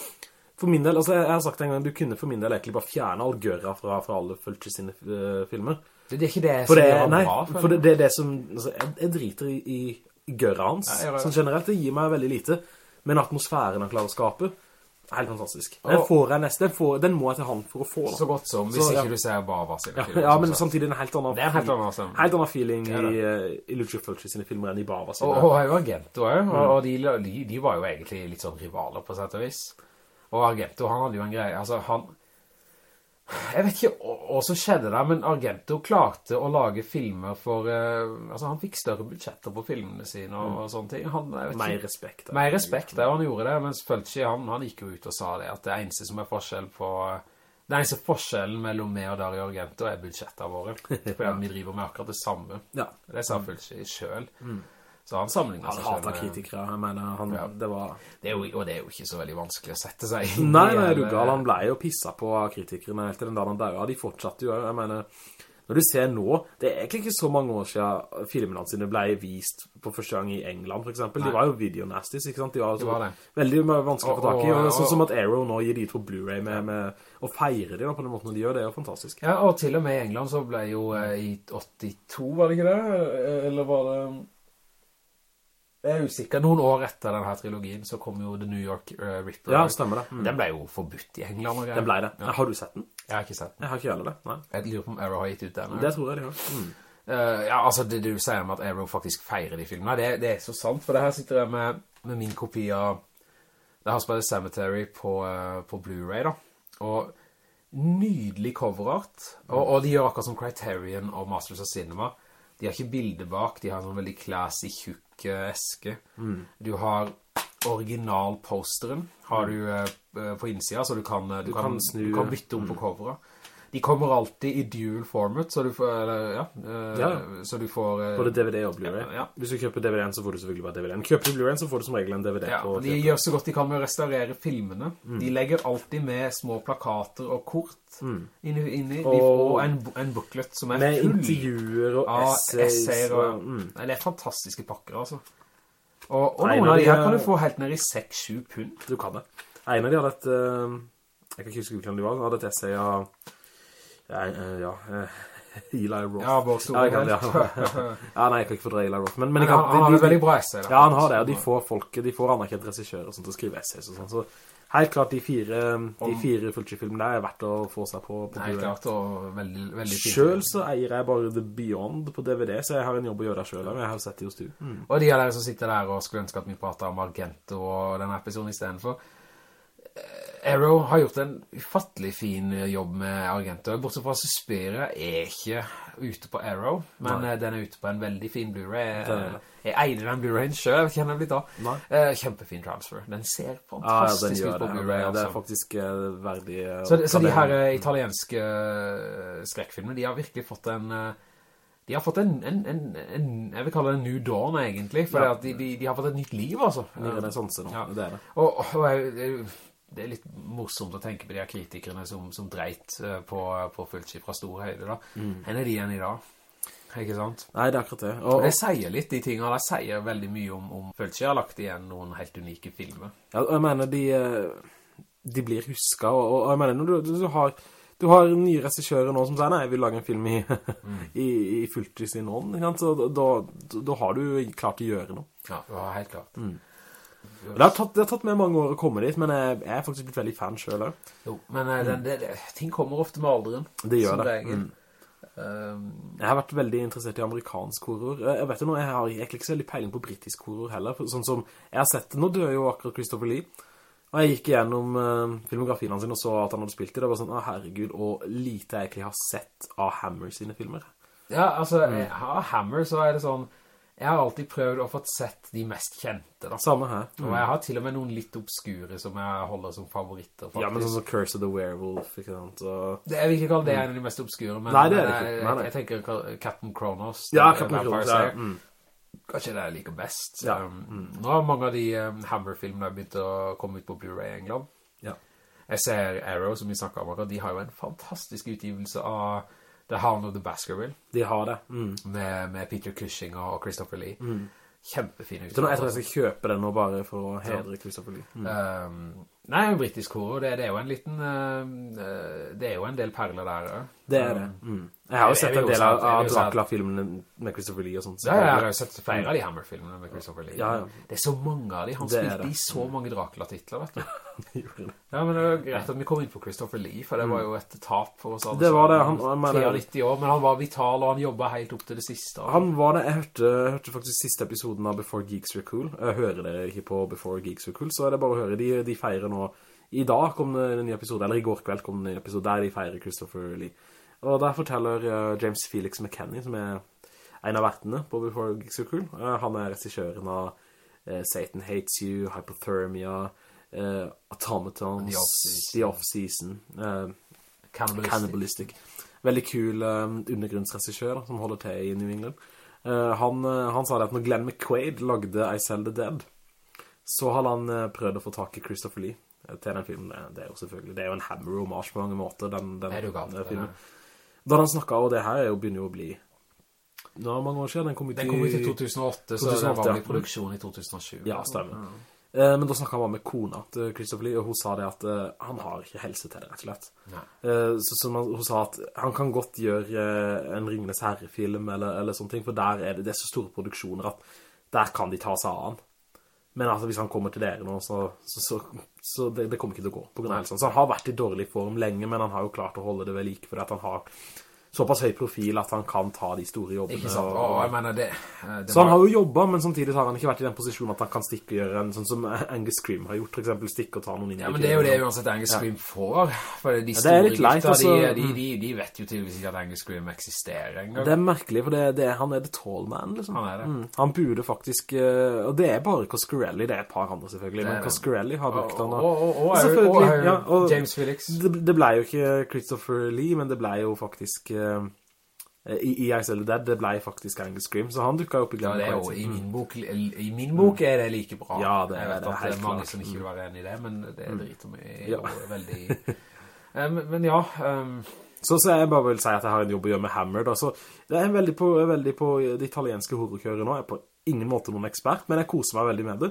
For min del, altså jeg jeg har sagt en gang, du kunne for min del egentlig bare fjerne all gøra fra, fra alle Fulcher sine uh, filmer. Det, det er ikke det For som det, gjør nei, bra. Nei, for det, det er det som, altså, jeg, jeg driter i, i, i hans, Ja, det. sånn generelt, det gir meg veldig lite. Men atmosfæren han klarer å skape, er helt fantastisk. Den får jeg nesten, den, får, den må jeg til han for å få. da. Så godt som, hvis Så, ja. ikke du ser Bava sine Ja, filmer, ja, som men samtidig en helt annen, Det er en helt annen stemme. helt annen feeling er i, uh, i Lucio Fulci sine filmer enn i Bava sine. Og, og er jo Argento også, Mm. og, og de, de, de var jo egentlig litt sånn rivaler på sett og vis. Og Argento, han hadde jo en greie, altså han... Jeg vet ikke hva som skjedde der, men Argento klarte å lage filmer for... Uh, altså han fikk større budsjetter på filmene sine og, og sånne ting. Han, Mer ikke- respekt. da. Mer respekt, ja, han gjorde det, mens Fulci, han, han gikk jo ut og sa det, at det eneste som er forskjell på... Det eneste forskjellen mellom meg og Dario Argento er budsjettene våre. For at vi driver med akkurat det samme. Ja. Det sa Fulci selv. Så han sammenlignet seg selv med- kritikere, jeg mener, han, Ja. det var... Det jo, og det er jo ikke så veldig vanskelig å sette seg inn Nei, i, nei, du gal, han ble jo pisset på kritikerne helt til den dagen han døde. De fortsatte jo, jeg mener... Når du ser nå, det er egentlig ikke så mange år siden filmene sine ble vist på første gang i England, for eksempel. De var jo videonastis, ikke sant? De var, Det så, var det. veldig vanskelig å få tak i. Og- og- Og, sånn som at Arrow nå gir de ut på Blu-ray med, med å feire de da, på den måten de gjør, det er jo fantastisk. Ja, og til og med i England så ble jo eh, i 82, var det ikke det? Eh, Eller var det... Jeg er usikker. Noen år etter denne trilogien så kom jo The New York uh, Ripper. Ja, stemmer det. Mm. Den ble jo forbudt i England og greier. Den ble det. Ja. Har du sett den? Jeg har ikke sett den. Jeg har ikke heller det, nei. Jeg lurer på om Arrow har gitt ut den. Det tror jeg de har. Mm. Uh, ja, altså det du sier om at Arrow faktisk feirer de filmene, det, det er så sant, for det her sitter jeg med, med min kopi av har spillet Cemetery på, uh, på Blu-ray da, og nydelig coverart, og, og de gjør akkurat som Criterion og Masters of Cinema, de har ikke bilder bak, de har en sånn veldig classy, tjukk eh, eske. Du har originalposteren, har du eh, på innsida, så du kan, eh, du, Du kan, kan snu- du kan bytte om på coveret. De kommer alltid i dual format, så du får, eller, ja, eh, Ja. så du får... eh, Både DVD og Blu-ray. Ja. Hvis du kjøper DVD-en, så får du selvfølgelig bare DVD-en. Kjøper du Blu-ray-en, så får du som regel en DVD Ja, de gjør så godt de kan med å restaurere filmene. Mm. De legger alltid med små plakater og kort inni, inni Og- de, og en, en booklet som er Med full intervjuer og essays. essays. og, og, mm. Det er fantastiske pakker, altså. Og, og noen av de her er- kan du få helt ned i 6-7 pund. Du kan det. En av de hadde et... eh, jeg kan ikke huske hvilken de var. Hadde et essay av... Ja, eh, ja eh, Eli Roth. Ja, vår store ja, helt. ja, nei, jeg kan ikke fordre Eli Roth. Men, men kan, han, han har et veldig bra essay. da. Ja, han har det, og de får folk, de får anerkjent regissører og sånt til å skrive essays og sånn, så helt klart de fire, de fire Fulci-filmene er verdt å få seg på, på Helt klart, og veldig, veldig fint. Selv så eier jeg bare The Beyond på DVD, så jeg har en jobb å gjøre der selv, men jeg har sett det hos du. Og de av dere som sitter der og skulle ønske at vi prater om Argento og denne episoden i stedet for. Eh, Arrow har gjort en ufattelig fin jobb med Argento. Bortsett fra Suspiria er ikke ute på Arrow, men Nei. den er ute på en veldig fin Blu-ray. Eh, Jeg eier den Blu-rayen selv, kjenner jeg litt da. blir da. Kjempefin transfer. Den ser fantastisk ja, den ut på. Blu-ray. Det er altså. faktisk eh, verdig... eh, Så, så de her eh, italienske eh, skrekkfilmene, de har virkelig fått en... eh, De har fått en, en, en, en jeg vil kalle det en new dawn egentlig, for Ja. de, de, de har fått et nytt liv altså. Ny renaissance nå, Ja. det er det. Og, og jeg, det er litt morsomt å tenke på de her kritikerne som, som dreit eh, på, på Fulci fra stor høyde da. Mm. Hvor er de igjen i dag? Ikke sant? Nei, det er akkurat det. Og Og, det sier litt, de tingene, det sier veldig mye om, om Fulci har lagt igjen noen helt unike filmer. ja, og jeg mener, de, eh, de blir husket, og, og jeg mener, du, du, har... Du har nye regissjører nå som sier, nei, jeg vil lage en film i, i, i Fulci sin ånd. Så da, da, da har du klart å gjøre noe. Ja, det var helt klart. Mm. Det har, tatt, det har tatt meg mange år å komme dit, men jeg, jeg er faktisk blitt veldig fan selv. også. Jo, men mm. den, det, det, ting kommer ofte med alderen. Det gjør det. Mm. Um, Jeg har vært veldig interessert i amerikansk horror. Jeg vet jo nå, jeg har egentlig ikke så veldig peiling på britisk horror heller. Sånn som, jeg har sett, nå dør jo akkurat Christopher Lee. Og jeg gikk igjennom uh, filmografien hans og så at han hadde spilt i det. Det var sånn, å herregud, og lite jeg egentlig har sett av Hammer sine filmer. ja, altså, Mm. av Hammer, så er det sånn, jeg har alltid prøvd å få sett de mest kjente da. Samme her. Og jeg har til og med noen litt obskure som jeg holder som favoritter, faktisk. Ja, men sånn som Curse of the Werewolf, ikke sant? Og... Det, jeg vil ikke kalle det en av de mest obskure, men, Nei, det er det ikke. jeg, Nei, nei. jeg tenker Captain Kronos. Ja, Captain Vampire Kronos, ja. Mm. Kanskje det jeg liker best. Ja. Mm. nå har mange av de um, Hammer-filmene begynt å komme ut på Blu-ray i England. Ja. Jeg ser Arrow, som vi snakket om og de har jo en fantastisk utgivelse av The Hound of the Baskerville, De har det. Mm. med, med Peter Cushing og Christopher Lee. Kjempefin Så nå, jeg tror jeg skal kjøpe den nå bare for å hedre Christopher Lee. Mm. Um, nei, en britisk horror, det, det er jo en liten, um, uh, det er jo en del perler der. Det er det. Mm. Jeg har jo sett en del av, Dracula-filmene med Christopher Lee og sånt. Ja, ja, jeg har jo sett flere av de Hammer-filmene med Christopher Lee. Ja, ja. Det er så mange av de. Han Det spilte i så mange Dracula-titler, vet du. Ja, men det er jo greit at vi kom inn på Christopher Lee, for det var jo et tap for oss alle. Det var det, han- han mener- 93 år, men han var vital, og han jobbet helt opp til det siste. Han var det, jeg hørte, hørte faktisk siste episoden av Before Geeks Were Cool. Jeg hører dere ikke på Before Geeks Were Cool, så er det bare å høre. De, de feirer nå, i dag kom det en ny episode, eller i går kveld kom det en ny episode, der de feirer Christopher Lee. Og der forteller eh, James Felix McKenney, som er en av vertene på Before Geeks Are Cool. Eh, han er regissøren av eh, Satan Hates You, Hypothermia, Automatons, The Off-Season. The Off-Season, eh, Cannibalistic. Cannibalistic. Veldig kul undergrunnsregissør som holder til i New England. Han, han sa det at når Glenn McQuaid lagde I Sell the Dead, så hadde han prøvd å få tak i Christopher Lee til den filmen. Det- Det er jo selvfølgelig, det er jo en hammer-homage på mange måter, den, den, den det filmen. er- Da han snakket, og det her er jo, begynner jo å bli... Nå er mange år siden, den kom ut Den kom ut i 2008, så 2008, den var vel i ja. produksjon i 2020. Ja, stemmer. Eh, men da snakket han bare med kona til Christopher Lee, og hun sa det at eh, han har ikke helse til det, rett og slett. Eh, så, så man, hun sa at han kan godt gjøre en Ringenes Herre-film eller, eller sånne ting, for der er det, det er så store produksjoner at der kan de ta seg av han. Men altså, hvis han kommer til dere nå, så, så, så, så det, det kommer ikke til å gå på grunn av helsen. Så han har vært i dårlig form lenge, men han har jo klart å holde det ved like, fordi at han har såpass høy profil at han kan ta de store jobbene. Ikke sant? og- jeg mener det... eh, det så han har jo jobbet, men samtidig har han ikke vært i den posisjonen at han kan stikke og gjøre en sånn som Angus Scream har gjort, for eksempel stikke og ta noen inn Ja, men det er jo det uansett Angus Scream får. For de det store litt leit, gutta, de, altså. de, de, de vet jo tydeligvis ikke at Angus Scream eksisterer engang. Det er merkelig, for det, det, han er the tall man, liksom. Han er det. Mm. Han burde faktisk, eh, og det er bare Coscarelli, det er et par andre selvfølgelig, men. Coscarelli har brukt han. Og, og, og, og, Selvfølgelig, og, og, ja, og- James Felix. Det, det ble jo ikke Christopher Lee, men det ble jo faktisk... eh, i, i I Sell the Dead, det ble faktisk Angus Scream, så han dukket opp i Glenn ja, er i Mm. min bok, i min bok er det like bra. Ja, det er- Jeg det er er mange klart. som ikke vil være enig i det, men det driter meg i Ja. veldig... Eh, men, men ja, um, Så, så jeg bare vil si at jeg har en jobb å gjøre med Hammer, da. Så det er veldig på, er veldig på det italienske horrorkøret nå. Jeg er på ingen måte noen ekspert, men jeg koser meg veldig med det.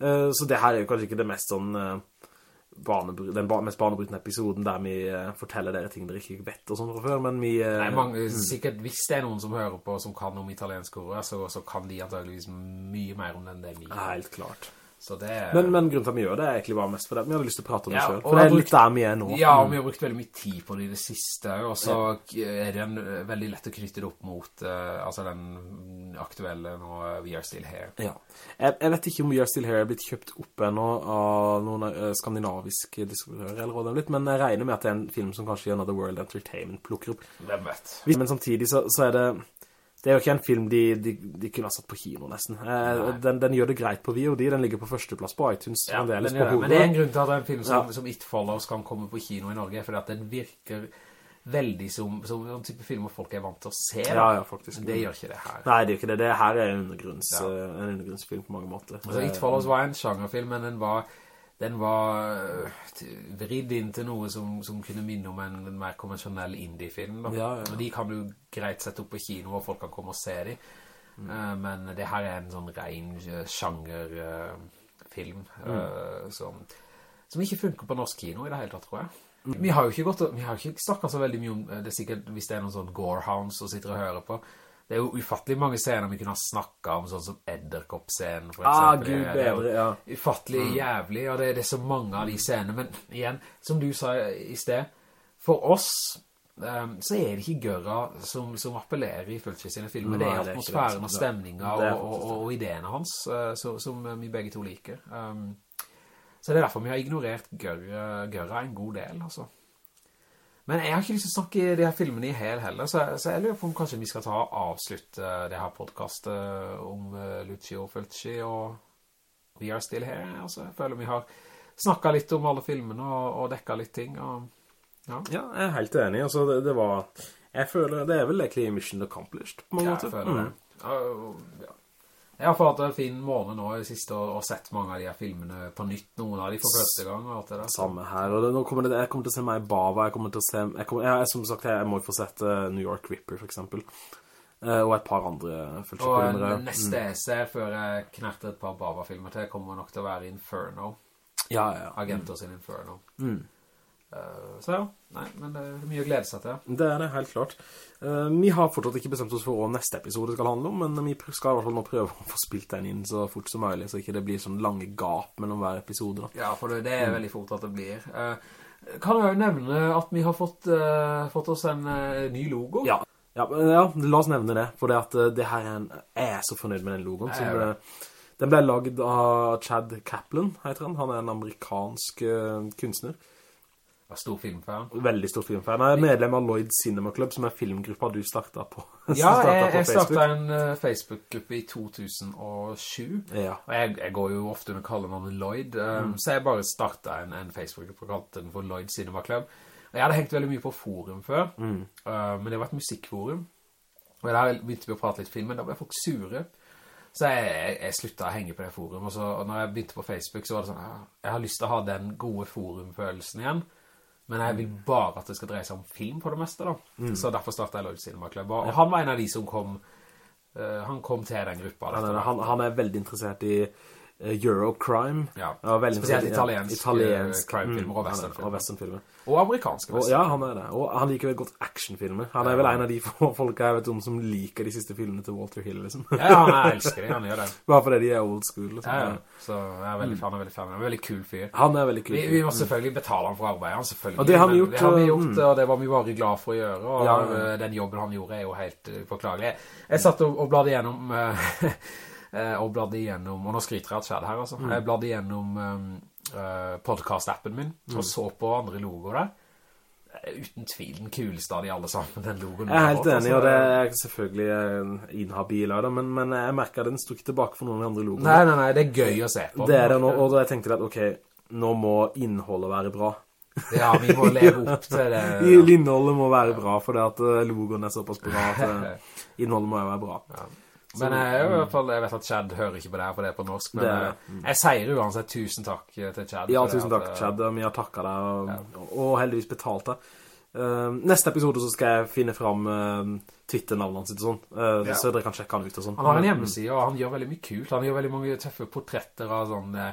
Uh, så det her er jo kanskje ikke det mest sånn... banebry- den mest banebrytende episoden der vi eh, forteller dere ting dere ikke vet og sånn fra før, men vi... eh, nei, mange, sikkert hvis det er noen som hører på som kan om italiensk horror, så, så kan de antageligvis mye mer om den det vi. Helt klart. Er... Men, men grunnen til at vi gjør det er egentlig bare mest for det. Vi hadde lyst til å prate om det selv. For det er brukt, litt der vi er nå. Ja, og vi har brukt veldig mye tid på det i det siste, og så er det en, eh, veldig lett å knytte det opp mot uh, altså den aktuelle nå, We Are Still Here. Ja. Jeg, jeg vet ikke om We Are Still Here er blitt kjøpt opp ennå av noen uh, skandinaviske distributører, eller hva det er blitt, men jeg regner med at det er en film som kanskje Another World Entertainment plukker opp. Hvem vet? Men samtidig så, så er det det er jo ikke en film de, de, de kunne ha satt på kino nesten. Eh, den, den gjør det greit på VOD, den ligger på førsteplass på iTunes. Ja, fremdeles det, på men det er en grunn til at en film som, Ja. som It Follows kan komme på kino i Norge, fordi at den virker veldig som, som en type film hvor folk er vant til å se. Ja, ja, faktisk. Men det gjør ikke det her. Nei, det gjør ikke det. Det her er en undergrunns, Ja. eh, en undergrunnsfilm på mange måter. Altså, It Follows var en sjangerfilm, men den var, den var øh, vridd inn til noe som, som kunne minne om en, en mer konvensjonell indie-film. Ja, ja. Og de kan du greit sette opp på kino, hvor folk kan komme og se dem. Mm. Uh, men det her er en sånn ren uh, sjangerfilm, Mm. som, som ikke funker på norsk kino i det hele tatt, tror jeg. Mm. Vi har jo ikke gått, vi har ikke snakket så veldig mye om, eh, det er sikkert hvis det er noen sånn gorehounds som sitter og hører på, det er jo ufattelig mange scener vi kunne ha snakket om, sånn som Edderkopp-scenen, for eksempel. Ah. Gud bedre, ja. Ufattelig jævlig, og det, det er så mange av de scenene, men igjen, som du sa i sted, for oss, um, så er det ikke gørra som, som appellerer i Fulci sine filmer. det Nei, er det er ikke det. atmosfæren og stemninga og, og, og, ideene hans, uh, så, som vi begge to liker. Um, så det er derfor vi har ignorert gørra, gørra en god del, altså. Men jeg har ikke lyst til å snakke de her filmene i hel heller, så, så jeg lurer på om kanskje vi skal ta og avslutte det her podcastet om uh, Lucio Fulci og We Are Still Here. Altså, jeg føler vi har snakket litt om alle filmene og, og dekket litt ting. Og, ja, Ja, jeg er helt enig. Altså, det, det var... Jeg føler det er vel egentlig mission accomplished, på mange ja måter. jeg føler det. Mm. Og, ja. Jeg har fått en fin måned nå i siste og, og sett mange av de her filmene på nytt, noen av de for første gang og alt det der. Samme her, og det, nå kommer det, jeg kommer til å se meg i Bava, jeg kommer til å se, jeg, kommer, jeg, som sagt, jeg må jo få sett eh, New York Ripper, for eksempel, Eh, og et par andre Og en neste jeg ser før jeg knerter et par Bava-filmer til kommer nok til å være Inferno. Ja, ja, ja. Agenter sin Inferno. Mm. Eh, så ja, nei, men det er mye å glede seg til. Det er det, helt klart. Eh, vi har fortsatt ikke bestemt oss for hva neste episode skal handle om, men vi skal i hvert fall nå prøve å få spilt den inn så fort som mulig, så ikke det blir sånn lange gap mellom hver episode. Da. Ja, for det, er veldig fort at det blir. Eh, kan jeg jo nevne at vi har fått, fått oss en ny logo? Ja, ja, ja, la oss nevne det, for det, at det her er en, jeg er så fornøyd med den logoen. Nei, Som, det. den ble laget av Chad Kaplan, heter han. Han er en amerikansk kunstner. Stor filmfan. Veldig stor filmfan. Jeg er medlem av Lloyd Cinema Club, som er filmgruppa du startet på. Ja, jeg, jeg startet en uh, Facebook-gruppe i 2007. Ja. Og jeg, jeg går jo ofte under kallenavnet Lloyd, um, så jeg bare startet en, en Facebook-gruppe og kalte den for Lloyd Cinema Club. Og jeg hadde hengt veldig mye på forum før, uh, men det var et musikkforum. Og da begynte vi å prate litt film, men da ble folk sure. Så jeg, jeg, jeg sluttet å henge på det forum, og så og når jeg begynte på Facebook, så var det sånn, «Ah, jeg har lyst til å ha den gode forumfølelsen igjen, men jeg vil bare at det skal dreie seg om film på det meste da. Så derfor startet jeg Lloyd Cinema Club, og han var en av de som kom, uh, han kom til den gruppa. Han, er, han, han er veldig interessert i Eurocrime. Ja, veldig spesielt italiensk, italiensk eh, crimefilmer og er- westernfilmer. Og western Og amerikanske westernfilmer. ja, han er det. Og han liker vel godt actionfilmer. Han er vel en av de folk folka jeg vet om som liker de siste filmene til Walter Hill, liksom. Ja, han elsker det, han gjør det. Bare fordi de er old school. Liksom. Ja, ja. Så jeg er veldig fan, Han er veldig fan. Han er veldig kul fyr. Han er veldig kul. Vi, vi må selvfølgelig betale han for arbeidet, han selvfølgelig. Og det har vi gjort, Det har vi gjort, mm. og det var vi bare glad for å gjøre, og Ja, ja. den jobben han gjorde er jo helt forklagelig. Jeg, jeg satt og, og bladde igjennom, uh, og bladde igjennom, og nå skryter jeg at skjedde her, altså. Mm. Jeg bladde igjennom um, uh, podcast-appen min, Mm. og så på andre logoer der. Eh, Uten tvil den kuleste av de alle sammen, den logoen. Jeg er helt enig, altså. og det er selvfølgelig eh, inhabil av det, men, men jeg merker den sto ikke tilbake for noen av de andre logoene. Nei, nei, nei, det er gøy å se på. Det er det nå, og da jeg tenkte at, ok, nå må innholdet være bra. Ja, vi må leve opp til det. Innholdet må være bra, for det at eh, logoen er såpass bra at eh, innholdet må være bra. Men jeg, i hvert fall, jeg vet at Chad hører ikke på det her, for det er på norsk, men Det er eh, jeg sier uansett tusen takk eh, til Chad. Ja, tusen takk, eh, Chad. Vi har takket deg, og, og heldigvis betalt deg. Uh, neste episode så skal jeg finne fram uh, Twitter-navnet hans og sånn, uh, Ja. så dere kan sjekke han ut og sånn. Han har en hjemmeside, og han gjør veldig mye kult. Han gjør veldig mange tøffe portretter av sånne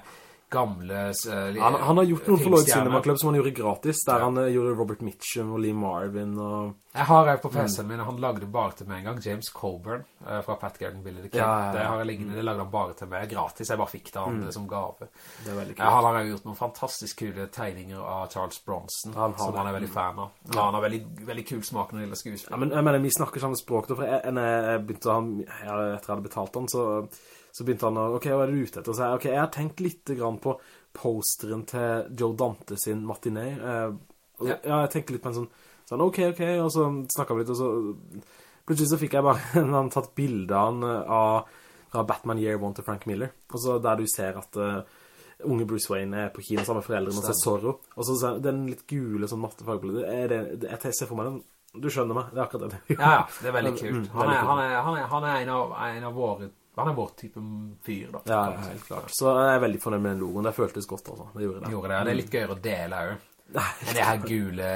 gamle uh, Han, han har gjort noen for Lloyd. Cinema Club som han gjorde gratis, der han uh, gjorde Robert Mitchum og Lee Marvin og Jeg har jo på PC-en min, han lagde bare til meg en gang, James Coburn uh, fra Pat Garden Billy the Kid. Ja, ja, ja. Det har jeg liggende, det lagde han bare til meg gratis, jeg bare fikk det han som gave. Han har jo gjort noen fantastisk kule tegninger av Charles Bronson, Han som det. han er veldig fan av. Ja, han har veldig, veldig kul smak når det gjelder skuespill. Ja, men jeg mener, vi snakker samme språk da, for jeg, jeg, jeg begynte å ha, jeg, etter jeg hadde betalt han, så, så begynte han å, ok, hva er du ute etter? Så jeg, ok, jeg har tenkt litt grann på posteren til Joe Dante sin matiné. Eh, og, Ja. ja. jeg tenkte litt på en sånn, sånn, ok, ok, og så snakket vi litt, og så plutselig så fikk jeg bare han tatt bildene av eh, av, av Batman Year One til Frank Miller, og så der du ser at uh, unge Bruce Wayne er på kino sammen med foreldrene og ser Zorro, og så ser den litt gule sånn mattefargebildet, det er det, det, jeg ser for meg den, du skjønner meg, det er akkurat det. Ja, ja, det er veldig Mm, kult. Han er, han er, han er, han er en, av, en av våre, han er vår type fyr da. Ja, ja, helt klart. Så jeg er veldig fornøyd med den logoen. Det føltes godt, altså. Det gjorde det. Gjorde det, det er litt gøyere å dele jo. Men det her gule...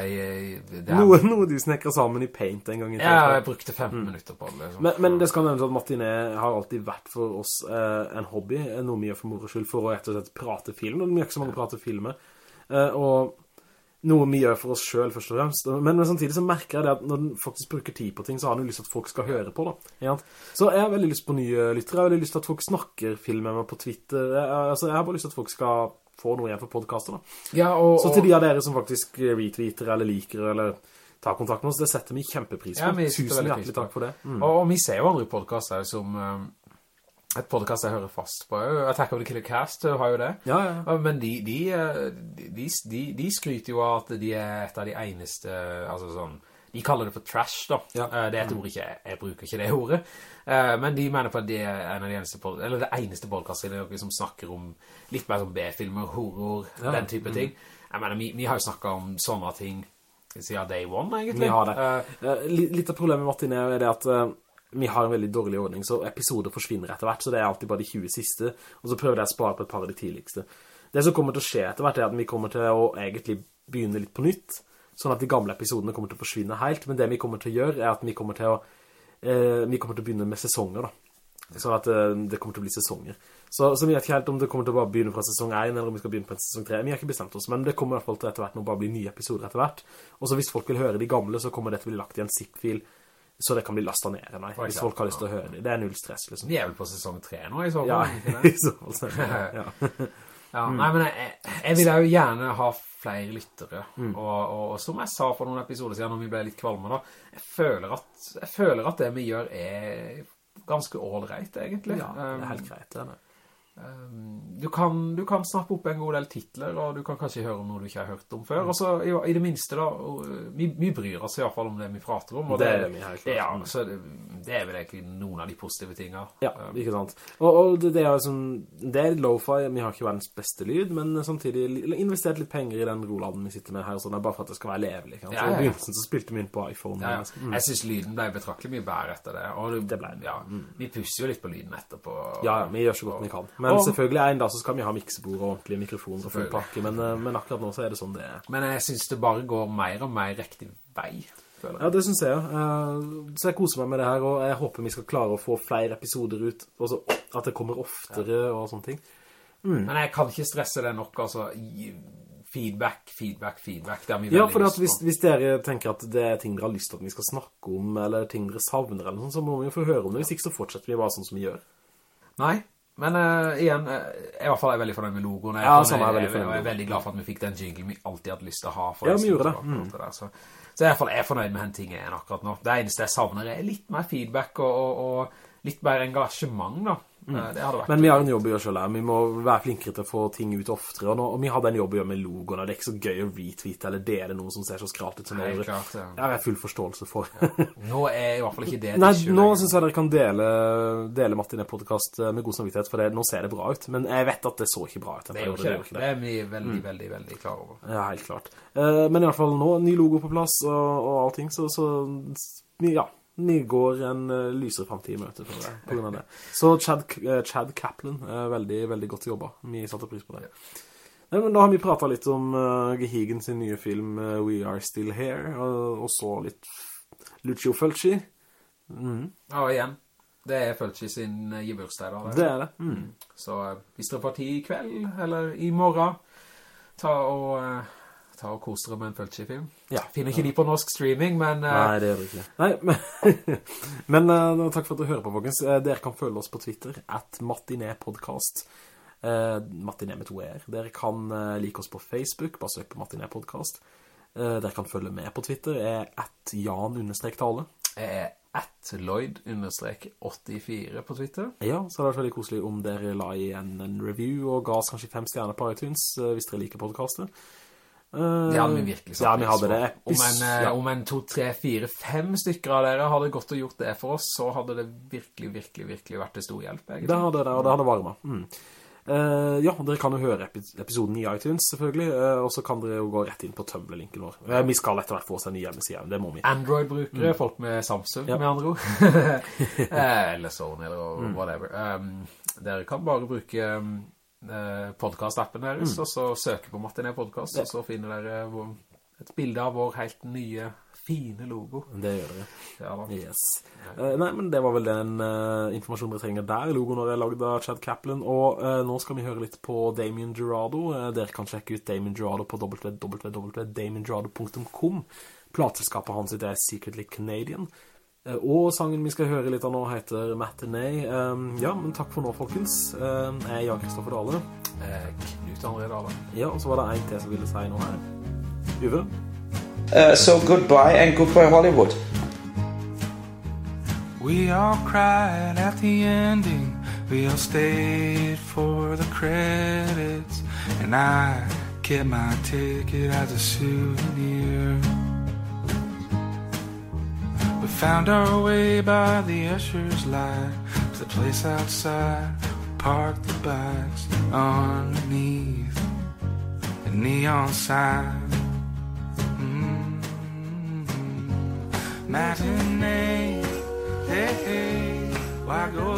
Det her, Noe, noe du snekker sammen i Paint en gang i ja, jeg brukte 15 minutter på det. Liksom. Men, men det skal nevnes at Martinet har alltid vært for oss eh, en hobby, eh, noe mye for moro skyld, for å rett og slett prate film, og det er ikke så mange prater filmer. Eh, og noe vi gjør for oss selv, først og fremst. Men, men samtidig så merker jeg det at når den faktisk bruker tid på ting, så har den jo lyst til at folk skal høre på, da. Ikke? Så jeg har veldig lyst på nye lyttere, jeg har veldig lyst til at folk snakker film med meg på Twitter. Jeg, altså, jeg har bare lyst til at folk skal få noe igjen for podcaster, da. Ja, og, Så til de av dere som faktisk retweeter eller liker eller tar kontakt med oss, det setter vi kjempepris på. Ja, vi Tusen hjertelig takk for det. Mm. Og, og vi ser jo andre podcaster som... et podcast jeg hører fast på. Attack of the Killer Cast uh, har jo det. Ja, ja, Men de, de, uh, de, de, de skryter jo av at de er et av de eneste, altså sånn, de kaller det for trash da. Ja. Eh, Det er et ord ikke, jeg, bruker ikke det ordet. Eh, Men de mener på at det er en av de eneste, eller det eneste podcastet som snakker om litt mer som B-filmer, horror, den type ting. Jeg mener, vi, vi har jo snakket om sånne ting siden day one, egentlig. Vi har det. Eh, Eh, Litt av problemet med Martin er det at eh, vi har en veldig dårlig ordning, så episoder forsvinner etter hvert, så det er alltid bare de 20 siste, og så prøver jeg å spare på et par av de tidligste. Det som kommer til å skje etter hvert er at vi kommer til å egentlig begynne litt på nytt, sånn at de gamle episodene kommer til å forsvinne helt, men det vi kommer til å gjøre er at vi kommer til å, eh, vi kommer til å begynne med sesonger da. Sånn at eh, det kommer til å bli sesonger. Så, så vi vet ikke helt om det kommer til å bare begynne fra sesong 1, eller om vi skal begynne på sesong 3. Vi har ikke bestemt oss, men det kommer i hvert fall til etter hvert nå bare bli nye episoder etter hvert. Og så hvis folk vil høre de gamle, så kommer det til å bli lagt i en zip-fil, så det kan bli lastet ned, nei, okay, hvis folk har lyst til å høre det. Det er null stress, liksom. vi er vel på sesong 3 nå, i så fall. Ja, i så fall. Ja. Ja, nei, men jeg, jeg vil jo gjerne ha flere lyttere, Mm. og, og, og som jeg sa for noen episoder siden, når vi ble litt kvalme da, jeg føler at, jeg føler at det vi gjør er ganske all right, egentlig. Ja, det er Um, helt greit, det er det. Um, du, kan, du kan snappe opp en god del titler, og du kan kanskje høre om noe du ikke har hørt om Mm. før, og så i, i det minste da, og, vi, vi bryr oss i hvert fall om det vi prater om, og Det er vi, har klart. Ja, altså, det, det er vel egentlig noen av de positive tingene. Ja, Um, ikke sant. Og, og det, det er sånn, det er lo-fi, vi har ikke verdens beste lyd, men samtidig investert litt penger i den Roladen vi sitter med her, sånn, bare for at det skal være levelig. Ja, ja, I begynnelsen så spilte vi inn på iPhone. Ja, mm. jeg synes lyden ble betraktelig mye bedre etter det. Og det, Det ble det. Ja, vi pusser jo litt på lyden etterpå. Ja, ja, vi gjør så godt vi kan. Men Og- selvfølgelig en dag så skal vi ha miksebord og ordentlige mikrofoner og full pakke, men, eh, men akkurat nå så er det sånn det er. Men jeg synes det bare går mer og mer riktig vei, Ja, det synes jeg. Uh, så jeg koser meg med det her, og jeg håper vi skal klare å få flere episoder ut, og så at det kommer oftere og sånne ting. Men jeg kan ikke stresse det nok, altså. Feedback, feedback, feedback. Det er vi Ja, for hvis, dere tenker at det er ting dere har lyst til at vi skal snakke om, eller ting dere savner eller sånt, så må vi jo få høre om det. Hvis ikke så fortsetter vi bare sånn som vi gjør. Nei, men uh, igjen, eh, i hvert fall er jeg veldig fornøyd med logoen. Jeg Ja, fornøyd- samme er jeg veldig fornøyd Jeg, jeg er veldig glad for at vi fikk den jingle vi alltid hadde lyst til å ha. for Ja, vi gjorde det. Mm. det Så, så jeg i hvert fall jeg er fornøyd med den ting jeg er akkurat nå. Det eneste jeg savner er litt mer feedback og, og, og litt mer engasjement da. Eh, Det hadde vært Men vi har en jobb å gjøre selv her. Vi må være flinkere til å få ting ut oftere. Og, nå, og vi hadde en jobb å gjøre med logoene. Det er ikke så gøy å retweete eller dele noe som ser så skralt ut som det klart, ja. Det har jeg full forståelse for. Nå er i hvert fall ikke det Nei, issue nå synes jeg dere kan dele, dele Martin-podcast med god samvittighet, for det, nå ser det bra ut. Men jeg vet at det så ikke bra ut. Det er jo ikke det. Det er vi veldig, veldig, veldig klar over. Ja, helt klart. Eh, men i hvert fall nå, ny logo på plass og, og allting, så, så ja, vi går en uh, lysere fremtid i møte for det, på grunn av det. Så Chad, eh, Chad Kaplan er veldig, veldig godt jobba. Vi satte pris på det. Nei, men da har vi pratet litt om uh, Gehigen sin nye film uh, We Are Still Here, og, og så litt Lucio Fulci. Mm. Ja, igjen, det er Fulci sin uh, gebursdag da. det er det. Mm. Så uh, hvis dere får tid i kveld, eller i morgen, ta og eh, ta og kose dere med en følelsesfilm. Ja. Finner ikke de på norsk streaming, men... Uh... Nei, det gjør det ikke. Nei, men, men uh, takk for at du hører på, folkens. Eh, dere kan følge oss på Twitter, at matinépodcast. Uh, Matiné med to er. Dere kan like oss på Facebook, bare søk på Matiné Podcast. Eh, dere kan følge med på Twitter, er at jan-tale. Jeg er at Lloyd-84 på Twitter. Ja, så hadde det vært veldig koselig om dere la i en, review og ga oss kanskje fem stjerner på iTunes, hvis dere liker podcastet. Eh, Det hadde vi virkelig satt Ja, vi hadde det. Om en, eh, Ja. om en to, tre, fire, fem stykker av dere hadde gått og gjort det for oss, så hadde det virkelig, virkelig, virkelig vært til stor hjelp, egentlig. Det hadde det, og det hadde varmet. Mm. Uh, ja, dere kan jo høre epi- episoden i iTunes, selvfølgelig, uh, og så kan dere jo gå rett inn på Tumblr-linken vår. Uh, vi skal etter hvert få oss en ny hjemmeside, det må vi. Android-brukere, folk med Samsung, Mm. Ja. med andre ord. Eh, eller Sony, eller Mm. whatever. Um, dere kan bare bruke um, eh, podcast-appen deres, Mm. og så søker på Martinet Podcast, og så finner dere et bilde av vår helt nye, fine logo. Det gjør dere. Ja da. Yes. Eh, nei, men det var vel den uh, informasjonen dere trenger der. Logoen er laget av Chad Kaplan, og uh, nå skal vi høre litt på Damien Gerardo. Eh, dere kan sjekke ut Damien Gerardo på www.damiengerardo.com. Plateselskapet hans er Secretly Canadian. Eh, og sangen vi skal høre litt av nå heter Matinee. Um, ja, men takk for nå, folkens. Um, jeg er Jan Kristoffer Dale. Eh, Knut André Dale. Ja, og så var det en til som ville si noe her. Uwe? Uh, so goodbye and goodbye Hollywood. We all cried at the ending. We all stayed for the credits. And I kept my ticket as a souvenir. Found our way by the usher's light to the place outside. Parked the bikes underneath a neon sign. Mm-hmm. Matinee, hey, hey, why go